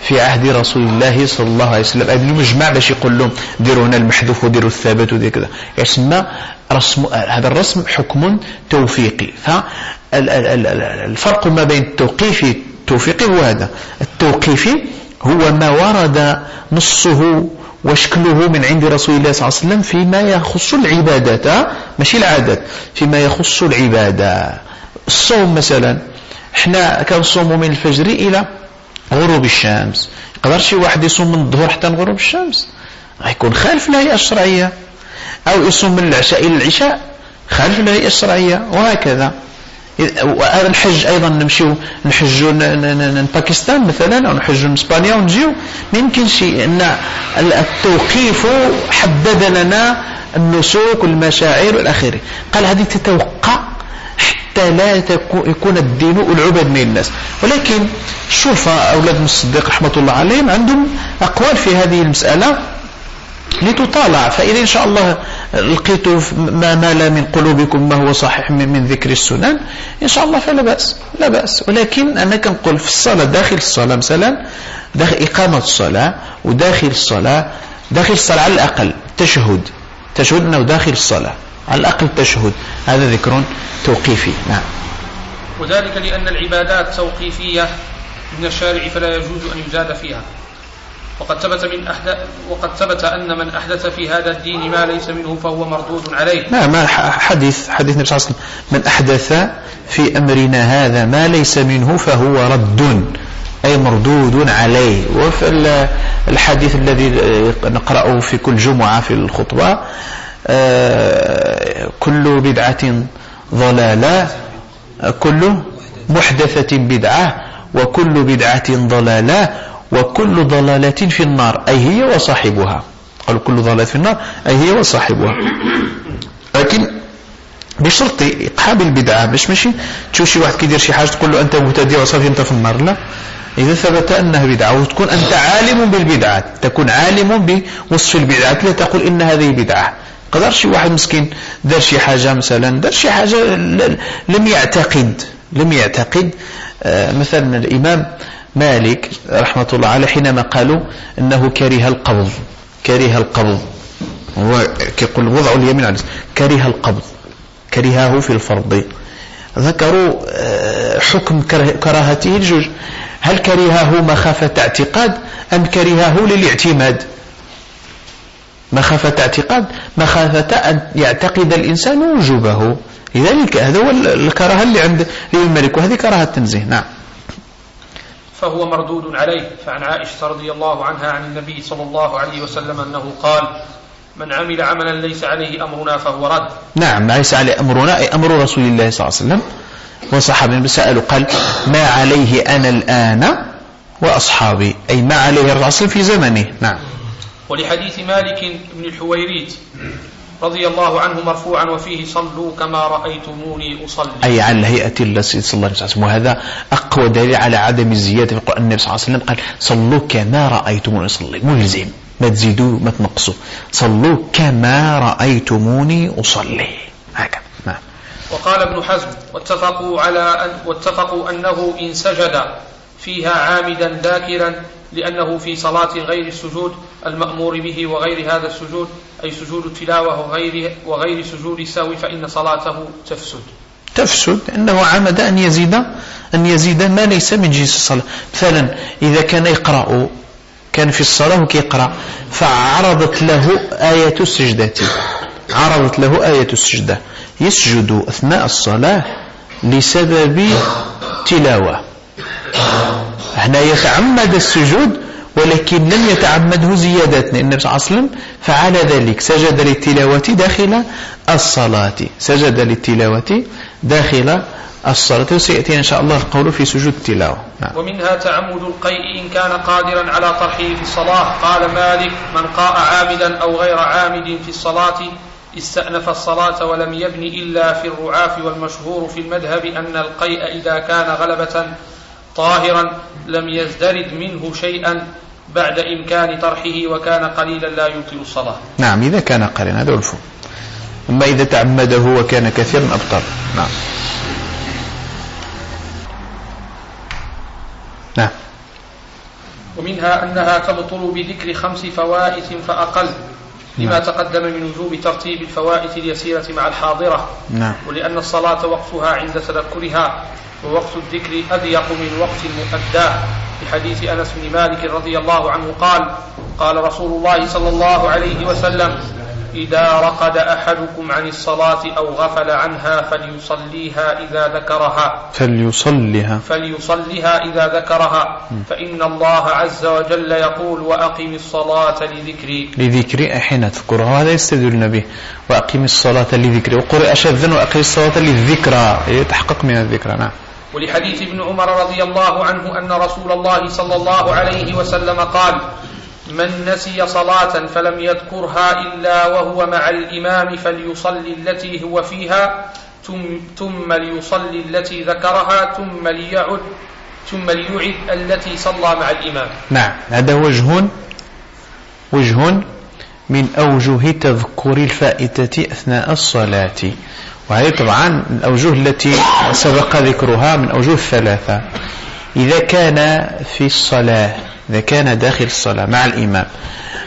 في عهد رسول الله صلى الله عليه وسلم. قبل المجمع باش يقول لهم ديروا هنا المحذوف وديروا الثابت ودير كذا. يسمى رسم هذا الرسم حكم توفيقي. فالفرق ما بين التوقيفي التوفيقي هو هذا. التوقيفي هو ما ورد نصه وشكله من عند رسول الله صلى الله عليه وسلم فيما يخص العبادة. ماشي العادات. فيما يخص العبادة. الصوم مثلا. إحنا كنصوموا من الفجر إلى غروب الشمس. يقدر شي واحد يصوم من الظهر حتى غروب الشمس؟ غيكون خالف الهيئة الشرعية. أو يصوم من العشاء إلى العشاء خالف الهيئة الشرعية وهكذا. وهذا الحج أيضا نمشيو نحجوا باكستان مثلا أو نحجوا إسبانيا ونجيو. ما يمكنش أن التوقيف حدد لنا النسوك والمشاعر والآخرة. قال هذه تتوقع حتى لا يكون الدين العبد من الناس. ولكن الشرفاء أولاد الصديق رحمة الله عليهم عندهم أقوال في هذه المسألة لتطالع. فإذا إن شاء الله لقيت ما مال من قلوبكم ما هو صحيح من, من ذكر السنن إن شاء الله فلا بأس. لا بأس. ولكن أنا كنقول في الصلاة داخل الصلاة مثلا داخل إقامة الصلاة وداخل الصلاة داخل الصلاة على الأقل تشهد. تشهد أنه داخل الصلاة. على الأقل تشهد. هذا ذكر توقيفي. نعم. وذلك لأن العبادات توقيفية من الشارع فلا يجوز أن يزاد فيها. وقد ثبت من أحدث وقد ثبت أن من أحدث في هذا الدين ما ليس منه فهو مردود عليه. نعم حديث حديث النبي صلى الله عليه وسلم. من أحدث في أمرنا هذا ما ليس منه فهو رد أي مردود عليه. وفي الحديث الذي نقرأه في كل جمعة في الخطبة كل بدعة ضلالة كل محدثة بدعة وكل بدعة ضلالة وكل ضلالة في النار أي هي وصاحبها. قالوا كل ضلالة في النار أي هي وصاحبها. لكن بشرط إقحاب البدعة باش ماشي؟ تشوف شي واحد كيدير شي حاجة تقول له أنت مبتدع وصافي أنت في النار. لا. إذا ثبت أنها بدعة وتكون أنت عالم بالبدعة تكون عالم بوصف البدعة لا تقول إن هذه بدعة. قدر شي واحد مسكين دار شي حاجة مثلا دار شي حاجة لم يعتقد لم يعتقد آه، مثلا الإمام مالك رحمة الله عليه حينما قالوا أنه كره القبض كره القبض. هو كيقول وضع اليمين على كره القبض كرهه في الفرض. ذكروا آه، حكم كراهته الجوج هل كرهه مخافة اعتقاد أم كرهه للاعتماد؟ مخافة اعتقاد مخافة أن يعتقد الإنسان وجوبه. لذلك هذا هو الكراهة اللي عند الملك وهذه كراهة تنزيه نعم. فهو مردود عليه. فعن عائشة رضي الله عنها عن النبي صلى الله عليه وسلم أنه قال من عمل عملا ليس عليه أمرنا فهو رد. نعم ليس عليه أمرنا أي أمر رسول الله صلى الله عليه وسلم. وصحابه سألوا قال ما عليه أنا الآن وأصحابي؟ أي ما عليه الرسول في زمنه. نعم. ولحديث مالك بن الحويريت رضي الله عنه مرفوعا وفيه صلوا كما رأيتموني أصلي. أي على الهيئة التي صلى الله عليه وسلم. وهذا أقوى دليل على عدم الزيادة في القرآن النبي صلى الله عليه وسلم. قال صلوا كما رأيتموني أصلي. ملزم. ما تزيدوا ما تنقصوا. صلوا كما رأيتموني أصلي. هكذا. نعم. وقال ابن حزم واتفقوا على أن واتفقوا أنه إن سجد فيها عامدا ذاكرا لأنه في صلاة غير السجود المأمور به وغير هذا السجود أي سجود التلاوة وغير, وغير سجود السهو فإن صلاته تفسد. تفسد أنه عمد أن يزيد أن يزيد ما ليس من جنس الصلاة. مثلا إذا كان يقرأ كان في الصلاة وكيقرأ فعرضت له آية السجدة. عرضت له آية السجدة. يسجد أثناء الصلاة لسبب تلاوة. هنا يتعمد السجود ولكن لم يتعمده زيادة. النبي صلى الله عليه وسلم فعل ذلك. سجد للتلاوة داخل الصلاة. سجد للتلاوة داخل الصلاة. وسيأتي إن شاء الله القول في سجود التلاوة. نعم. ومنها تعمد القيء إن كان قادرا على طرحه في الصلاة. قال مالك من قاء عامدا أو غير عامد في الصلاة استأنف الصلاة ولم يبن إلا في الرعاف والمشهور في المذهب أن القيء إذا كان غلبة طاهرا لم يزدرد منه شيئا بعد إمكان طرحه وكان قليلا لا يبطل الصلاة. نعم إذا كان قليلا هذا الفهم أما إذا تعمده وكان كثيرا أبطل. نعم. نعم. ومنها أنها تبطل بذكر خمس فوائت فأقل لما نعم. تقدم من وجوب ترتيب الفوائت اليسيرة مع الحاضرة. نعم. ولأن الصلاة وقتها عند تذكرها ووقت الذكر أضيق من وقت المؤداه حديث أنس بن مالك رضي الله عنه قال قال رسول الله صلى الله عليه وسلم إذا رقد أحدكم عن الصلاة أو غفل عنها فليصليها إذا ذكرها. فليصليها. فليصليها إذا ذكرها. فإن الله عز وجل يقول وأقم الصلاة لذكري. لذكري حين تذكرها هذا يستدل به. وأقم الصلاة لذكري. وقرئ شذا وأقم الصلاة للذكرى. يتحقق من الذكرى. نعم. ولحديث ابن عمر رضي الله عنه أن رسول الله صلى الله عليه وسلم قال من نسي صلاة فلم يذكرها إلا وهو مع الإمام فليصلي التي هو فيها ثم ليصلي التي ذكرها ثم ليعد ثم ليعد التي صلى مع الإمام. نعم هذا وجه وجه من أوجه تذكر الفائتة أثناء الصلاة. وهذه طبعا الأوجه التي سبق ذكرها من أوجه الثلاثة. إذا كان في الصلاة إذا كان داخل الصلاة مع الإمام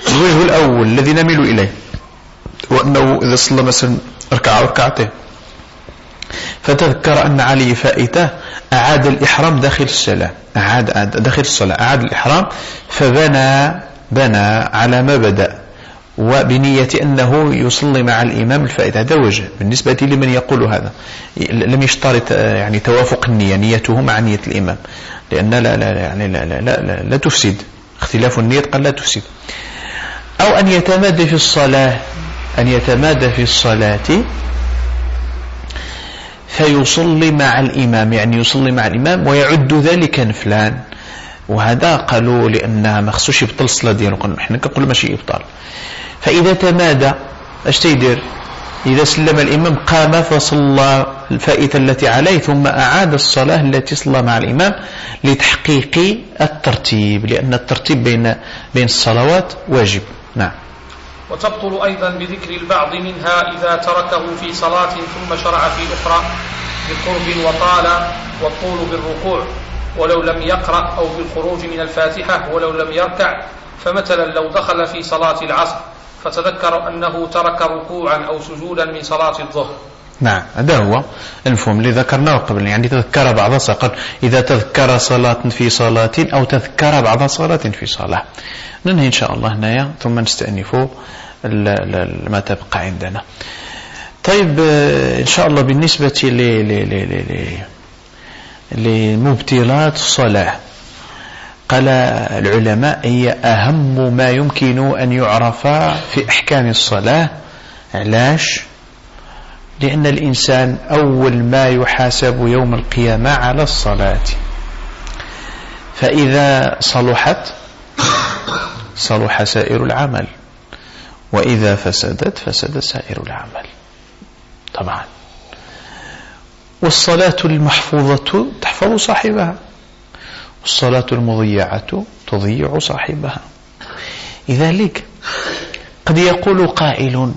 الوجه الأول الذي نميل إليه وأنه إذا صلى مثلا ركعة ركعتين فتذكر أن عليه فائتة أعاد الإحرام داخل الصلاة. أعاد داخل الصلاة أعاد الإحرام فبنى بنى على ما بدأ. وبنية أنه يصلي مع الإمام الفائدة. هذا وجه بالنسبة لمن يقول هذا. لم يشترط يعني توافق النية نيته مع نية الإمام. لأن لا لا يعني لا لا لا, لا, لا تفسد. اختلاف النية قد لا تفسد. أو أن يتمادى في الصلاة أن يتمادى في الصلاة فيصلي مع الإمام يعني يصلي مع الإمام ويعد ذلك نفلان وهذا قالوا لأنها ما خصوش يبطل الصلاة ديالو حنا كنقولوا ماشي إبطال. فإذا تمادى اش تيدير؟ إذا سلم الإمام قام فصلى الفائتة التي عليه ثم أعاد الصلاة التي صلى مع الإمام لتحقيق الترتيب لأن الترتيب بين بين الصلوات واجب. نعم. وتبطل أيضا بذكر البعض منها إذا تركه في صلاة ثم شرع في أخرى بقرب وطال والطول بالركوع ولو لم يقرأ أو بالخروج من الفاتحة ولو لم يركع فمثلا لو دخل في صلاة العصر فتذكر أنه ترك ركوعا أو سجودا من صلاة الظهر. نعم هذا هو المفهوم اللي ذكرناه قبل. يعني تذكر بعض سقط إذا تذكر صلاة في صلاة أو تذكر بعض صلاة في صلاة. ننهي إن شاء الله هنايا ثم نستأنف ما تبقى عندنا. طيب إن شاء الله بالنسبة لمبتلات الصلاة. قال العلماء هي أهم ما يمكن أن يعرف في أحكام الصلاة. علاش؟ لأن الإنسان أول ما يحاسب يوم القيامة على الصلاة. فإذا صلحت صلح سائر العمل. وإذا فسدت فسد سائر العمل. طبعا. والصلاة المحفوظة تحفظ صاحبها. والصلاة المضيعة تضيع صاحبها. لذلك قد يقول قائل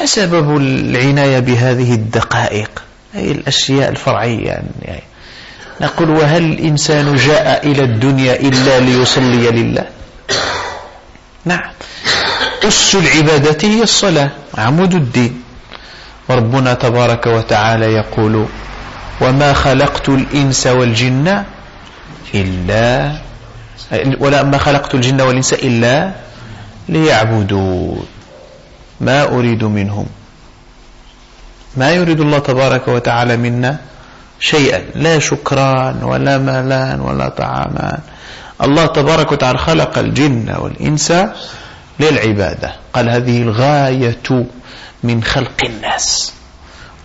ما سبب العناية بهذه الدقائق؟ أي الأشياء الفرعية يعني نقول وهل الإنسان جاء إلى الدنيا إلا ليصلي لله؟ نعم. أس العبادة هي الصلاة عمود الدين. وربنا تبارك وتعالى يقول وما خلقت الإنس والجن إلا ولا ما خلقت الجن والإنس إلا ليعبدون. ما أريد منهم. ما يريد الله تبارك وتعالى منا شيئا. لا شكران ولا مالان ولا طعامان. الله تبارك وتعالى خلق الجن والإنس للعبادة. قال هذه الغاية من خلق الناس.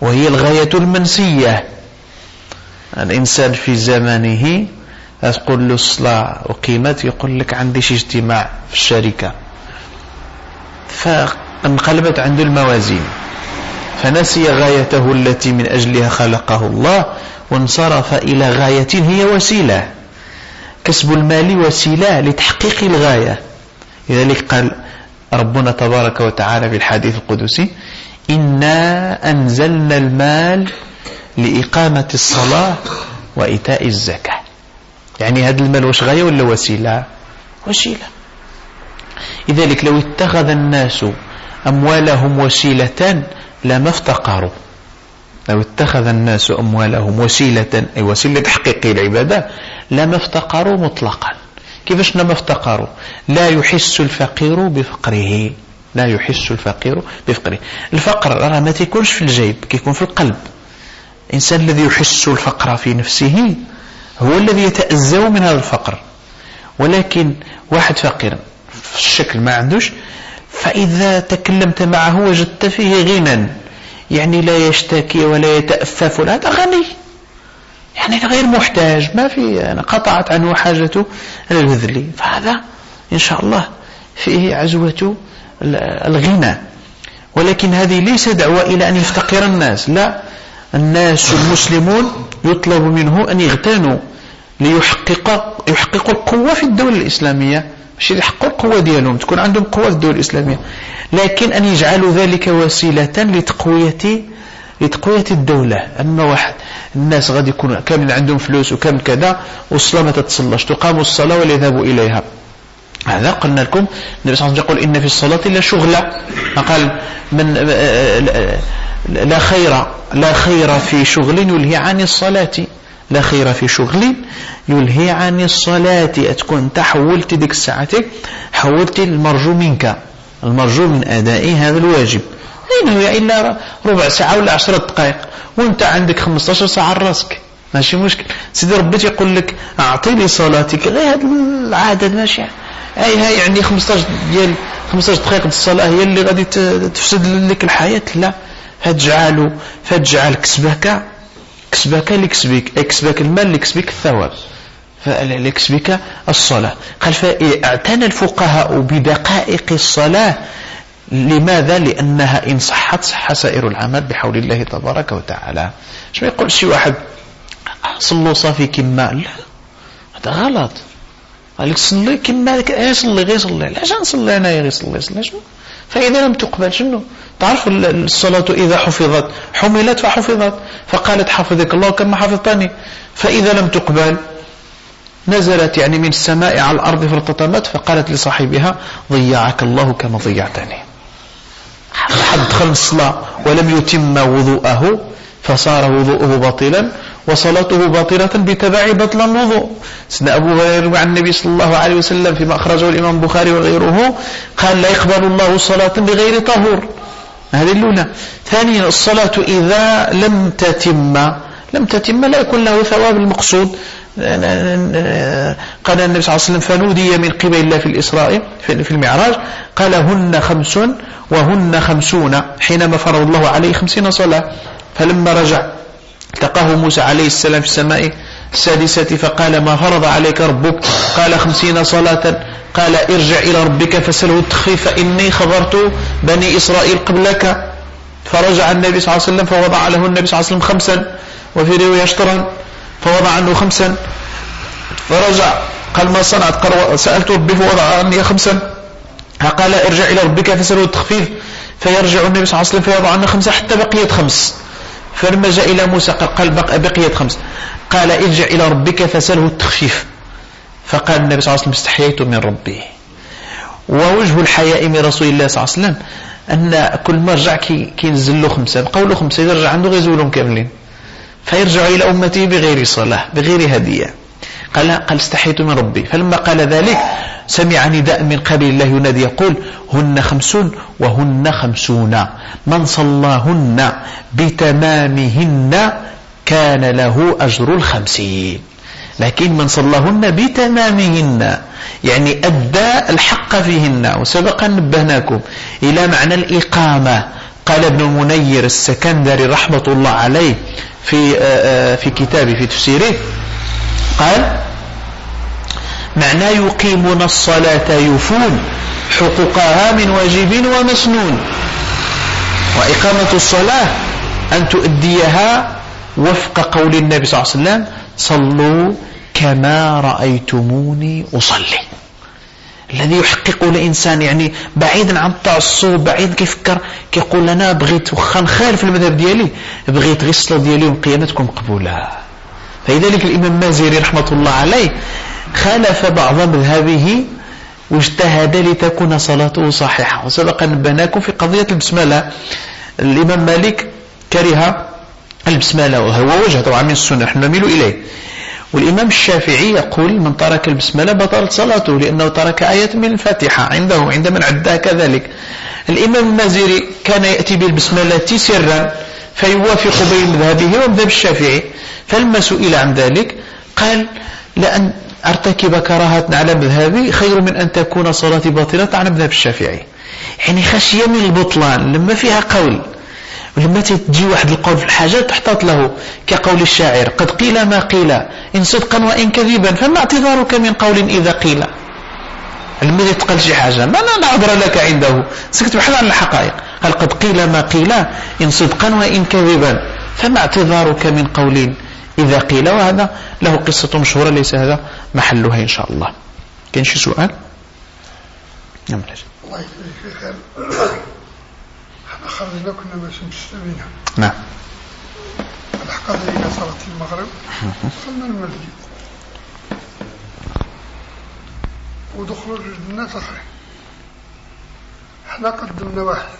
وهي الغاية المنسية. الإنسان في زمانه تقول له الصلاة أقيمت يقول لك عندي شي اجتماع في الشركة. فانقلبت عنده الموازين. فنسي غايته التي من أجلها خلقه الله وانصرف إلى غاية هي وسيلة. كسب المال وسيلة لتحقيق الغاية. لذلك قال ربنا تبارك وتعالى في الحديث القدسي إنا أنزلنا المال لإقامة الصلاة وإيتاء الزكاة. يعني هذا المال واش غاية ولا وسيلة؟ وسيلة. لذلك لو اتخذ الناس أموالهم وسيلة لما افتقروا. لو اتخذ الناس أموالهم وسيلة أي وسيلة تحقيق العبادة لما افتقروا مطلقا. كيفاش لما افتقروا؟ لا يحس الفقير بفقره. لا يحس الفقير بفقره. الفقر راه ما تيكونش في الجيب كيكون في القلب. الإنسان الذي يحس الفقر في نفسه هو الذي يتأذى من هذا الفقر. ولكن واحد فقير في الشكل ما عندوش فإذا تكلمت معه وجدت فيه غنى يعني لا يشتكي ولا يتأفف هذا غني. يعني غير محتاج ما في قطعت عنه حاجته البذل فهذا إن شاء الله فيه عزوة الغنى. ولكن هذه ليس دعوة إلى أن يفتقر الناس لا. الناس المسلمون يطلب منه أن يغتنوا ليحقق يحققوا القوة في الدولة الإسلامية. مش يحققوا القوة ديالهم تكون عندهم قوة في الدولة الإسلامية. لكن أن يجعلوا ذلك وسيلة لتقوية لتقوية الدولة. أما واحد الناس غادي يكون كامل عندهم فلوس وكامل كذا والصلاة ما تتصلش تقام الصلاة ولا يذهبوا إليها. هذا قلنا لكم النبي صلى الله عليه وسلم يقول إن في الصلاة إلا شغلة قال من لا خير لا خير في شغل يلهي عن الصلاة. لا خير في شغل يلهي عن الصلاة. تكون أنت حولت ديك ساعتك حولت المرجو منك. المرجو من أداء هذا الواجب. لأنه هي إلا ربع ساعة ولا عشرة دقائق. وأنت عندك 15 ساعة راسك. ماشي مشكل. سيدي ربي يقول لك أعطيني صلاتك. غير هذا العدد ماشي. أي هاي يعني 15 ديال 15 دقيقة الصلاة هي اللي غادي تفسد لك الحياة؟ لا. فاجعل فاجعل كسبك كسبك لكسبك كسبك المال لكسبك الثواب. فليكس بك الصلاة. قال فاعتنى الفقهاء بدقائق الصلاة لماذا؟ لأنها إن صحت صح سائر العمل بحول الله تبارك وتعالى. شو يقول شي واحد؟ صلوا صافي كما لا. هذا غلط. قال لك صلي كما صلي غير صلي. علاش نصلي أنا غير صلي؟ صلي شنو فإذا لم تقبل شنو؟ تعرف الصلاة إذا حفظت؟ حملت فحفظت. فقالت حفظك الله كما حفظتني. فإذا لم تقبل نزلت يعني من السماء على الأرض فارتطمت فقالت لصاحبها ضيعك الله كما ضيعتني. حد دخل الصلاة ولم يتم وضوءه فصار وضوءه باطلا. وصلاته باطلة بتبع بطل الوضوء. سيدنا أبو هريرة عن النبي صلى الله عليه وسلم فيما أخرجه الإمام البخاري وغيره قال لا يقبل الله صلاة بغير طهور. هذه الأولى ثانيا الصلاة إذا لم تتم. لم تتم لا يكون له ثواب المقصود. قال النبي صلى الله عليه وسلم فنودي من قبل الله في الإسراء في المعراج. قال هن خمس وهن خمسون حينما فرض الله عليه خمسين صلاة فلما رجع التقاه موسى عليه السلام في السماء السادسة فقال ما فرض عليك ربك؟ قال خمسين صلاة. قال ارجع إلى ربك فسله التخفيف فإني خبرت بني إسرائيل قبلك. فرجع النبي صلى الله عليه وسلم فوضع له النبي صلى الله عليه وسلم خمسا وفي رواية شطرا فوضع عنه خمسا. فرجع قال ما صنعت؟ سألت ربي فوضع عني خمسا. قال ارجع إلى ربك فسله التخفيف فيرجع النبي صلى الله عليه وسلم فيضع عنه خمسة حتى بقيت خمس. فلما جاء إلى موسى قال بقيت خمس. قال ارجع إلى ربك فسله التخفيف. فقال النبي صلى الله عليه وسلم استحييت من ربي. ووجه الحياء من رسول الله صلى الله عليه وسلم أن كل ما رجع كينزل له خمسة. بقوا له خمسة. إذا رجع عنده غيزولهم كاملين. فيرجع إلى أمته بغير صلاة بغير هدية. قال قال استحيت من ربي. فلما قال ذلك سمع نداء من قبيل الله ينادي يقول هن خمسون وهن خمسون. من صلاهن بتمامهن كان له أجر الخمسين. لكن من صلاهن بتمامهن يعني أدى الحق فيهن. وسبق نبهناكم إلى معنى الإقامة. قال ابن المنير السكندري رحمة الله عليه في آه، آه، في كتابه في تفسيره قال معنى يقيمون الصلاة يفون حقوقها من واجب ومسنون وإقامة الصلاة أن تؤديها وفق قول النبي صلى الله عليه وسلم صلوا كما رأيتموني أصلي الذي يحقق الإنسان يعني بعيدا عن التعصب بعيد كيفكر كيقول أنا بغيت وخا نخالف المذهب ديالي بغيت غير الصلاة ديالي وقيامتكم مقبولة فلذلك الإمام مازيري رحمة الله عليه خالف بعض مذهبه واجتهد لتكون صلاته صحيحة. وسبق نبناكم في قضية البسملة. الإمام مالك كره البسملة وهو وجه طبعا من السنة نحن نميل إليه. والإمام الشافعي يقول من ترك البسملة بطلت صلاته لأنه ترك آية من الفاتحة عنده عند من عدها كذلك. الإمام المازيري كان يأتي بالبسملة سرا فيوافق بين مذهبه ومذهب الشافعي. فلما سئل عن ذلك. قال لأن أرتكب كراهة على مذهبي خير من أن تكون صلاتي باطلة على مذهب الشافعي. يعني خشية من البطلان لما فيها قول ولما تجي واحد القول في الحاجة تحتاط له كقول الشاعر قد قيل ما قيل إن صدقا وإن كذبا فما اعتذارك من قول إذا قيل. لما يتقال شي حاجة ما لا عذر لك عنده. سكت بحث عن الحقائق. قال قد قيل ما قيل إن صدقا وإن كذبا فما اعتذارك من قول إذا قيل وهذا له قصة مشهورة ليس هذا محلها إن شاء الله. كان شي سؤال؟ نعم الله يخليك خرجنا كنا ماشي مستوينا نعم. الحق إلى صلاة المغرب. دخلنا المسجد. ودخلوا الناس آخرين. إحنا قدمنا واحد.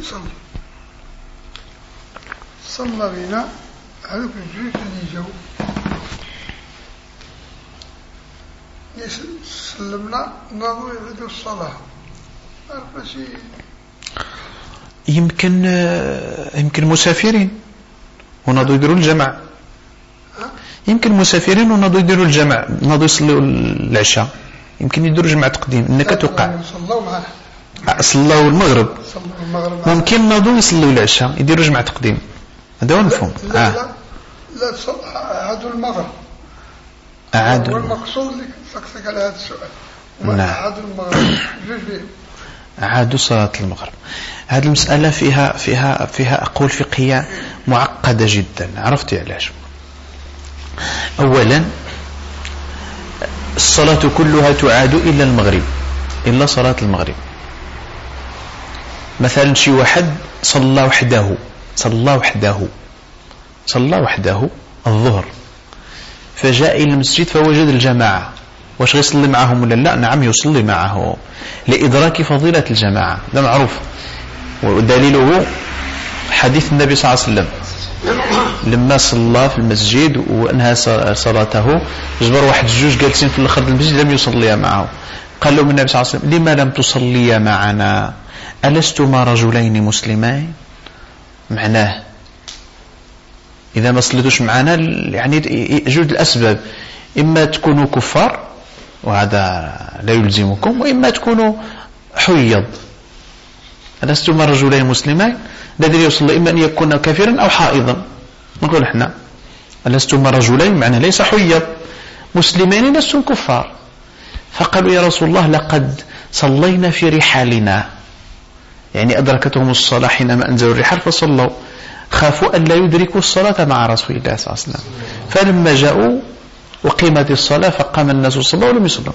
يصلي. صلى بنا. هذوك الجيش اللي جو سلمنا نظروا يعيدوا الصلاة. ماشي يمكن يمكن مسافرين ونضوا يديروا الجمع يمكن مسافرين ونضوا يديروا الجمع. نضوا يصلوا العشاء. يمكن يديروا جمع تقديم. إنك توقع. صلوا المغرب. ممكن نضوا يصلوا العشاء. يديروا جمع تقديم. هذا هو المفهوم لا لا لا هذا المغرب أعادوا والمقصود اللي سقسك على هذا السؤال. نعم. أعادوا المغرب أعادوا صلاة المغرب. هذه المسألة فيها فيها فيها أقول فقهية معقدة جدا. عرفت علاش؟ أولا الصلاة كلها تعاد إلا المغرب. إلا صلاة المغرب. مثلا شي واحد صلى وحده. صلى وحده. صلى وحده الظهر. فجاء إلى المسجد فوجد الجماعة. واش غيصلي معهم ولا لا؟ نعم يصلي معه لإدراك فضيلة الجماعة. ده معروف. ودليله حديث النبي صلى الله عليه وسلم. لما صلى في المسجد وأنهى صلاته جبر واحد الجوج جالسين في الأخر المسجد لم يصليا معه. قال لهم النبي صلى الله عليه وسلم لما لم تصليا معنا؟ ألستما رجلين مسلمين؟ معناه إذا ما صليتوش معنا يعني جود الأسباب. إما تكونوا كفار وهذا لا يلزمكم وإما تكونوا حيض. ألستما رجلين مسلمين الذي يصلي إما أن يكون كافرا أو حائضا. نقول إحنا ألستما رجلين؟ معنى ليس حيض. مسلمين لستم كفار. فقالوا يا رسول الله لقد صلينا في رحالنا. يعني أدركتهم الصلاة حينما أنزلوا الرحال فصلوا. خافوا أن لا يدركوا الصلاة مع رسول الله صلى الله عليه وسلم. فلما جاءوا وقيمت الصلاة فقام الناس صلوا ولم يصلوا.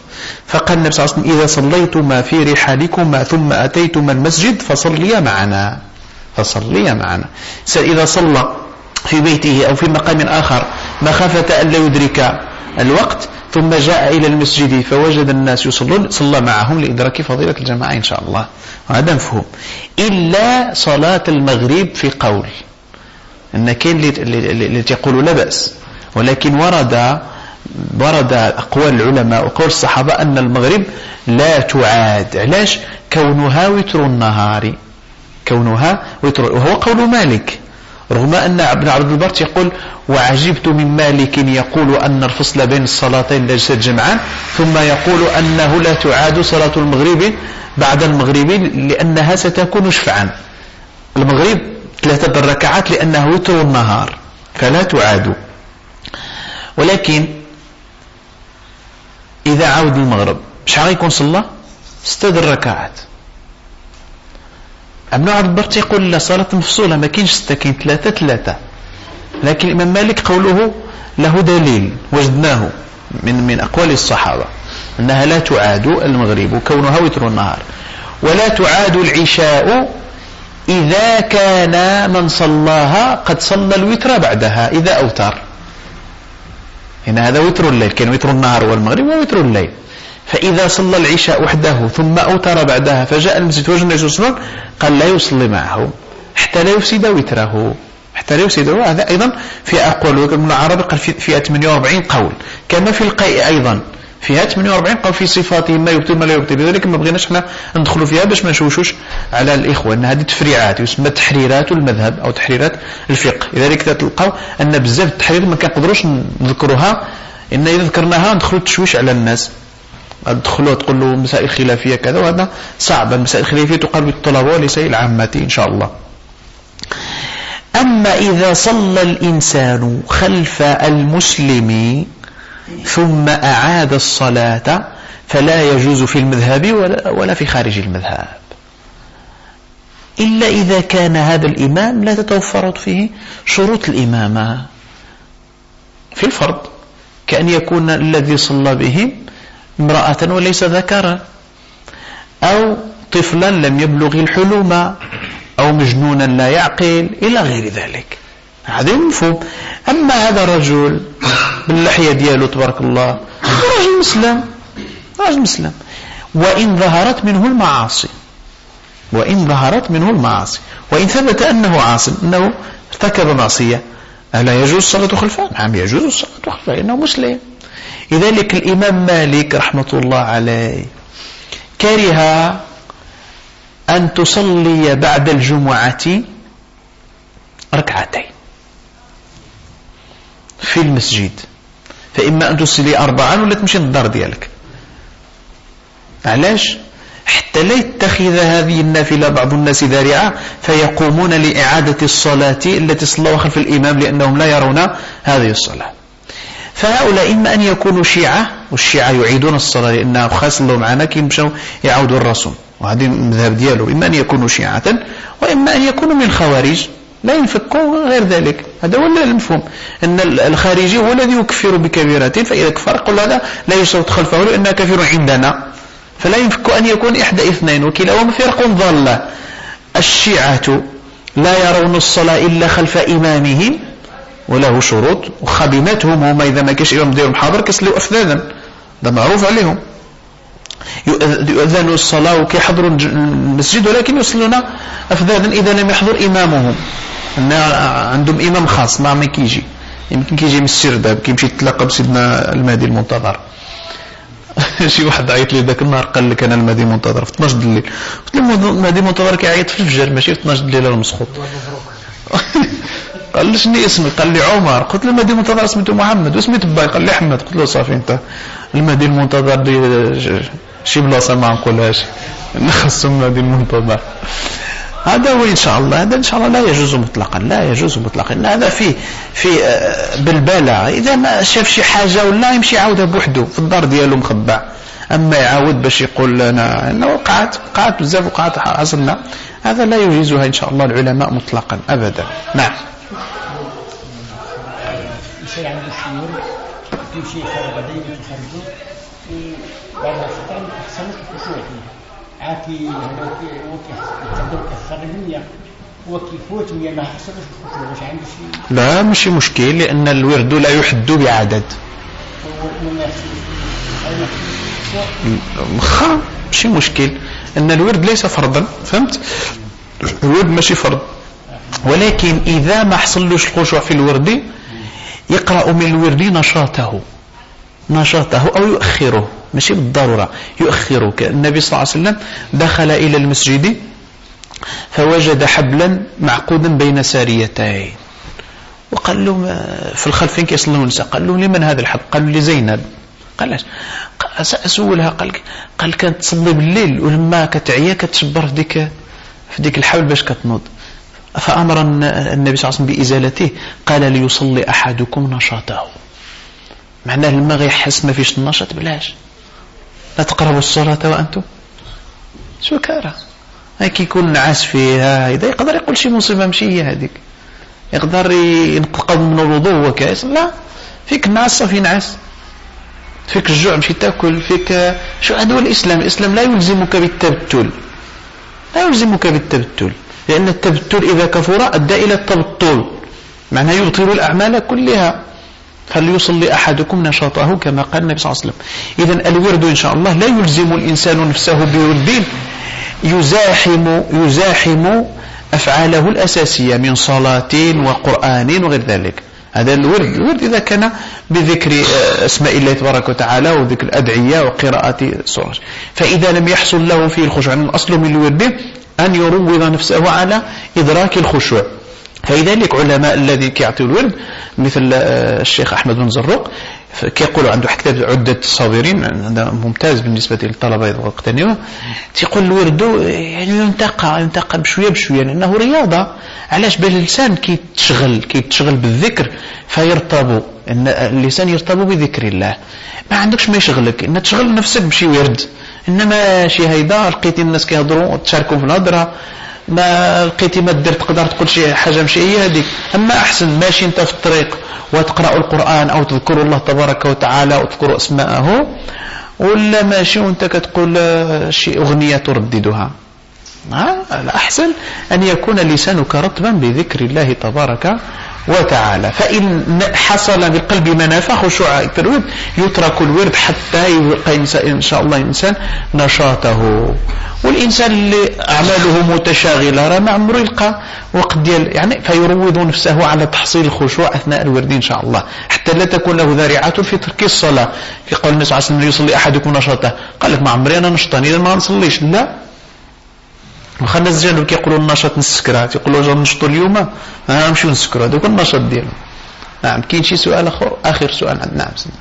فقال النبي صلى الله عليه وسلم إذا صليتما في رحالكما ثم أتيتما المسجد فصليا معنا. فصليا معنا. إذا صلى في بيته أو في مقام آخر مخافة أن لا يدرك الوقت؟ ثم جاء إلى المسجد فوجد الناس يصلون صلى معهم لإدراك فضيلة الجماعة إن شاء الله. وهذا مفهوم. إلا صلاة المغرب في قول. أن كاين اللي تقول لا بأس. ولكن ورد ورد أقوال العلماء وقول الصحابة أن المغرب لا تعاد. علاش؟ كونها وتر النهار. كونها وتر وهو قول مالك. رغم أن ابن عبد البر يقول وعجبت من مالك يقول أن الفصل بين الصلاتين ليس جمعان ثم يقول أنه لا تعاد صلاة المغرب بعد المغرب لأنها ستكون شفعا. المغرب ثلاثة الركعات لأنه وتر النهار فلا تعاد ولكن إذا عاود المغرب شحال غيكون صلى؟ ستة الركعات. أبن عبد البر يقول لا صلاة مفصولة ما كاينش ستة كاين ثلاثة ثلاثة. لكن الإمام مالك قوله له دليل وجدناه من من أقوال الصحابة أنها لا تعاد المغرب وكونها وتر النهار. ولا تعاد العشاء إذا كان من صلاها قد صلى الوتر بعدها إذا أوتر. هنا هذا وتر الليل كان وتر النهار والمغرب ووتر الليل. فإذا صلى العشاء وحده ثم أوتر بعدها فجاء المسجد وجد النبي صلى الله عليه وسلم قال لا يصلي معه حتى لا يفسد وتره. حتى لا يفسد هذا أيضا في أقوال ابن العربي قال فيها 48 قول. كما في القيء أيضا. فيها 48 قول في صفاته ما يبطل ما لا يبطل. لذلك ما بغيناش إحنا ندخلوا فيها باش ما نشوشوش على الإخوة أن هذه تفريعات يسمى تحريرات المذهب أو تحريرات الفقه. لذلك تلقاو أن بزاف التحرير ما كنقدروش نذكروها. إن إذا ذكرناها ندخلوا التشويش على الناس. تدخلوا تقول له مسائل خلافية كذا وهذا صعب. المسائل الخلافية تقال بالطلبة وليس العامة إن شاء الله. أما إذا صلى الإنسان خلف المسلم ثم أعاد الصلاة فلا يجوز في المذهب ولا في خارج المذهب. إلا إذا كان هذا الإمام لا تتوفر فيه شروط الإمامة. في الفرض كأن يكون الذي صلى بهم امرأة وليس ذكرا. أو طفلا لم يبلغ الحلم أو مجنونا لا يعقل إلى غير ذلك. هذا مفهوم. أما هذا الرجل باللحية ديالو تبارك الله. رجل مسلم رجل مسلم. وإن ظهرت منه المعاصي. وإن ظهرت منه المعاصي. وإن ثبت أنه عاصم أنه ارتكب معصية. ألا يجوز الصلاة خلفه؟ نعم يجوز الصلاة خلفه لأنه مسلم. لذلك الإمام مالك رحمة الله عليه كره أن تصلي بعد الجمعة ركعتين في المسجد. فإما أن تصلي أربعا ولا تمشي للدار ديالك. علاش؟ حتى لا يتخذ هذه النافلة بعض الناس ذارعة فيقومون لإعادة الصلاة التي صلوا خلف الإمام لأنهم لا يرون هذه الصلاة. فهؤلاء إما أن يكونوا شيعة والشيعة يعيدون الصلاة لأنها خاص الله معنا كي يمشوا يعودوا الرسول. وهذه المذهب ديالو إما أن يكونوا شيعة وإما أن يكونوا من خوارج. لا ينفكوا غير ذلك. هذا هو المفهوم. أن الخارجي هو الذي يكفر بكبيرة. فإذا كفر قل هذا لا يصوت خلفه لأنه كفر عندنا. فلا ينفك أن يكون إحدى اثنين وكلاهما فرق ضالة. الشيعة لا يرون الصلاة إلا خلف إمامهم وله شروط. وخبيمتهم هما إذا ما كاش إمام ديالهم حاضر كسلوا أفذاذا. هذا معروف عليهم. يؤذن الصلاة وكيحضروا المسجد ولكن يصلون أفذاذا إذا لم يحضر إمامهم. أن عندهم إمام خاص ما ما كيجي. يمكن كيجي من السرداب كيمشي يتلاقى بسيدنا المهدي المنتظر. (laughs) شي واحد عيط لي ذاك النهار قال لك أنا المهدي منتظر في 12 الليل قلت له المهدي منتظر كيعيط في الفجر ماشي في 12 الليل المسخوط. (laughs) قال لي شنو اسمي قال لي عمر. قلت له المهدي المنتظر سميته محمد وسميت باي؟ قال لي أحمد. قلت له صافي أنت. المهدي المنتظر شي بلاصة ما نقولهاش. (laughs) خصهم المهدي المنتظر. هذا هو إن شاء الله هذا إن شاء الله لا يجوز مطلقا لا يجوز مطلقا هذا في في آه، بالبالة إذا ما شاف شي حاجة ولا يمشي يعاودها بوحده في الدار ديالو مخبع أما يعاود باش يقول أنا وقعت وقعت بزاف وقعت حصلنا هذا لا يجيزها إن شاء الله العلماء مطلقا أبدا. نعم. يمشي يخرج بعدين يخرجوا وبعد فترة تحصلش هذاك يتعدوا كالخرجية وكيفوت ويا ما حصلش واش عنده شي لا ماشي مشكل لأن الورد لا يحد بعدد خا ماشي مشكل أن الورد ليس فرضا فهمت الورد ماشي فرض ولكن إذا ما حصلوش الخشوع في الورد يقرأ من الورد نشاطه نشاطه أو يؤخره ماشي بالضرورة. يؤخره النبي صلى الله عليه وسلم دخل إلى المسجد فوجد حبلا معقودا بين ساريتين. وقال له في الخلف فين كيصلوا النساء؟ قال له لمن هذا الحب؟ قال له لزينب. قال لاش سأسولها قال قال كانت تصلي بالليل ولما كتعيا كتشبر في ديك في ديك الحبل باش كتنوض. فأمر النبي صلى الله عليه وسلم بإزالته قال ليصلي أحدكم نشاطه. معناه لما غيحس ما فيش النشاط بلاش. لا تقربوا الصلاة وأنتم سكارى. هاي كيكون نعاس فيها إذا يقدر يقول شي مصيبة ماشي هي هذيك. يقدر ينقض من الوضوء وهو كايس لا. فيك نعاس صافي نعاس. فيك الجوع مشي تاكل فيك شو هذا هو الإسلام؟ الإسلام لا يلزمك بالتبتل. لا يلزمك بالتبتل. لأن التبتل إذا كفر أدى إلى التبطل. معناه يبطل الأعمال كلها. فليصلي أحدكم نشاطه كما قال النبي صلى الله عليه وسلم؟ إذا الورد إن شاء الله لا يلزم الإنسان نفسه بورد يزاحم يزاحم أفعاله الأساسية من صلاة وقرآن وغير ذلك. هذا الورد الورد إذا كان بذكر آه، أسماء الله تبارك وتعالى وذكر الأدعية وقراءة سورة فإذا لم يحصل له فيه الخشوع الأصل من الورد أن يروض نفسه على إدراك الخشوع. فلذلك علماء الذي كيعطيو الورد مثل آه، الشيخ أحمد بن زروق كيقولوا عنده كتاب عدة الصابرين هذا ممتاز بالنسبة للطلبة يقتنيوه تيقول الورد يعني ينتقى ينتقى بشوية بشوية لأنه رياضة. علاش؟ بال الإنسان كيتشغل كيتشغل بالذكر فيرتب إن اللسان يرتب بذكر الله. ما عندكش ما يشغلك إن تشغل نفسك بشي ورد. إنما شي هيدا لقيتي الناس كيهضروا وتشاركوا في الهضرة. ما لقيتي ما دير تقدر تقول شي حاجة ماشي هي هذيك أما أحسن ماشي أنت في الطريق وتقرأ القرآن أو تذكر الله تبارك وتعالى وتذكر أسماءه ولا ماشي وأنت كتقول شي أغنية ترددها. الأحسن أن يكون لسانك رطبا بذكر الله تبارك وتعالى. فإن حصل بالقلب منافع خشوع الترورد يترك الورد حتى يبقى إن شاء الله إنسان نشاطه. والإنسان اللي أعماله متشاغلة راه ما عمره يلقى وقت ديال يعني فيروض نفسه على تحصيل الخشوع أثناء الورد إن شاء الله. حتى لا تكون له ذارعة في ترك الصلاة. في قول النبي صلى الله عليه وسلم يصلي أحدكم نشاطه؟ قال لك ما عمري أنا نشطاني إذا ما نصليش. لا. الناس ديالو كيقولوا النشاط نسكرها تيقولوا جا نشطوا اليوم أنا نمشيو نسكروا. هذاك النشاط ديالو نعم كاين شي سؤال آخر؟ آخر سؤال عندنا نعم سيدنا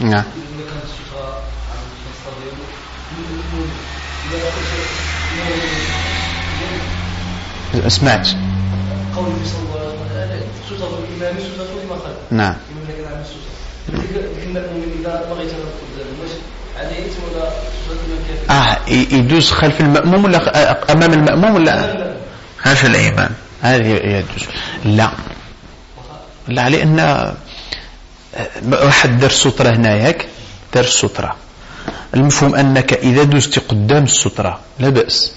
نعم. سمعت. قول النبي صلى الله عليه وسلم نعم. آه ي- يدوز خلف المأموم ولا خ- أمام المأموم ولا هذا الإمام هذه يجوز لا. لا لأن آه، واحد دار السترة هنا ياك دار السترة المفهوم أنك إذا دزت قدام السترة لا بأس.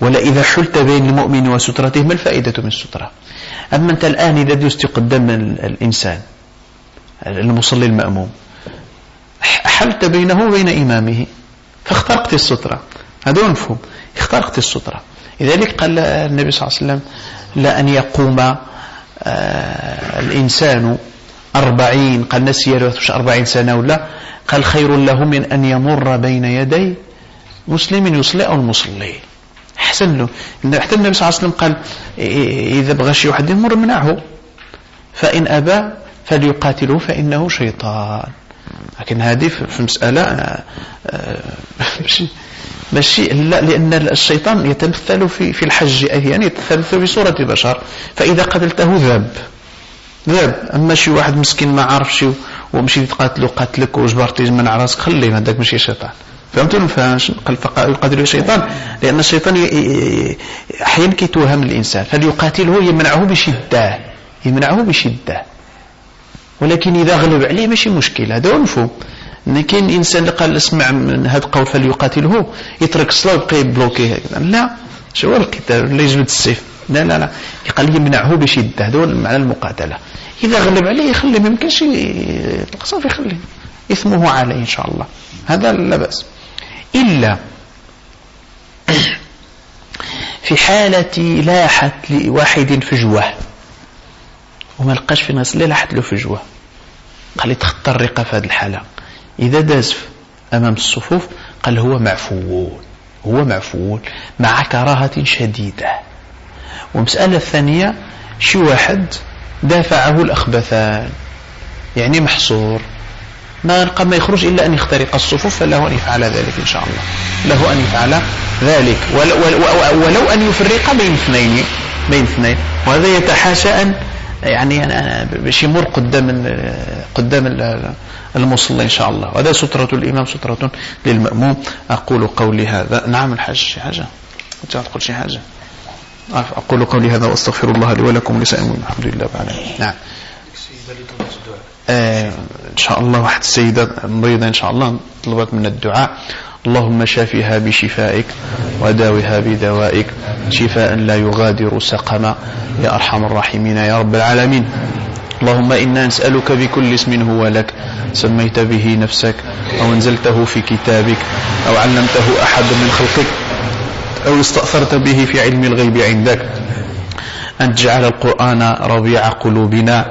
ولا إذا حلت بين المؤمن وسترته ما الفائدة من السترة أما أنت الآن إذا دزت قدام ال- الإنسان المصلي المأموم. حلت بينه وبين إمامه فاخترقت السترة. هذا هو المفهوم اخترقت السترة. لذلك قال النبي صلى الله عليه وسلم لا أن يقوم آه، الإنسان أربعين قال نسي أربعين سنة ولا؟ قال خير له من أن يمر بين يدي مسلم يصلي أو المصلي. أحسن له. حتى النبي صلى الله عليه وسلم قال إذا بغى شي واحد يمر منعه. فإن أبى فليقاتله فإنه شيطان. لكن هذه في مسألة آه، ماشي. ماشي. لا لأن الشيطان يتمثل في في الحج أحيانا يتمثل في صورة بشر فإذا قتلته ذاب. ذاب. أما شي واحد مسكين ما عارفش ومشي تقاتلو قاتلك وجبرتي من راسك خليه هذاك ماشي شيطان. فهمتوا؟ ولا فهمش قال فق- يقاتل الشيطان لأن الشيطان أحيانا كيتوهم الإنسان. فليقاتله يمنعه بشدة. يمنعه بشدة. ولكن إذا غلب عليه ماشي مشكل هذا هو المفهوم ان كاين إنسان اللي قال اسمع من هذا القول فليقاتله يترك الصلاة ويبقى يبلوكي هكذا. لا شو هو الكتاب؟ لا يجبد السيف. لا لا لا. قال يمنعه بشدة. هذا هو معنى المقاتلة. إذا غلب عليه يخليه ما يمكنش صافي يخليه. إثمه عليه إن شاء الله. هذا لا بأس. إلا في حالة لاحت لواحد فجوة وما لقاش في ناس اللي لاحت له فجوة قال يتخطى الرقة في هذه الحالة. إذا داز أمام الصفوف قال هو معفو هو معفو مع كراهة شديدة. والمسألة الثانية شي واحد دافعه الأخبثان يعني محصور. ما نلقى ما يخرج إلا أن يخترق الصفوف فله أن يفعل ذلك إن شاء الله. له أن يفعل ذلك. ول- ول- ول- ولو أن يفرق بين اثنين بين اثنين. وهذا يتحاشى أن يعني أنا باش يمر قدام قدام ال- المصلي إن شاء الله. وهذا سترة الإمام سترة للمأموم. أقول قولي هذا. نعم الحاج شي حاجة؟ أنت تقول شي حاجة؟ أقول قولي هذا وأستغفر الله لي ولكم ولسائر الحمد لله العالمين. نعم. إن شاء الله واحد السيدة مريضة إن شاء الله طلبت من الدعاء. اللهم شافها بشفائك وداوها بدوائك. شفاء لا يغادر سقما. يا أرحم الراحمين يا رب العالمين. اللهم إنا نسألك بكل اسم هو لك. سميت به نفسك أو أنزلته في كتابك أو علمته أحد من خلقك أو استأثرت به في علم الغيب عندك. أن تجعل القرآن ربيع قلوبنا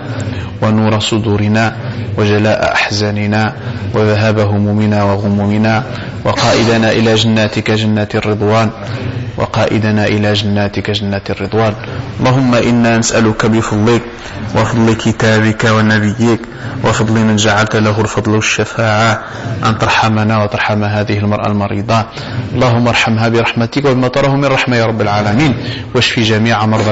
ونور صدورنا وجلاء أحزاننا وذهاب همومنا وغمومنا وقائدنا إلى جناتك جنات الرضوان وقائدنا إلى جناتك جنات الرضوان. اللهم إنا نسألك بفضلك وفضل كتابك ونبيك وفضل من جعلت له الفضل والشفاعة أن ترحمنا وترحم هذه المرأة المريضة. اللهم ارحمها برحمتك وبما تراه من رحمة يا رب العالمين. واشفي جميع مرضى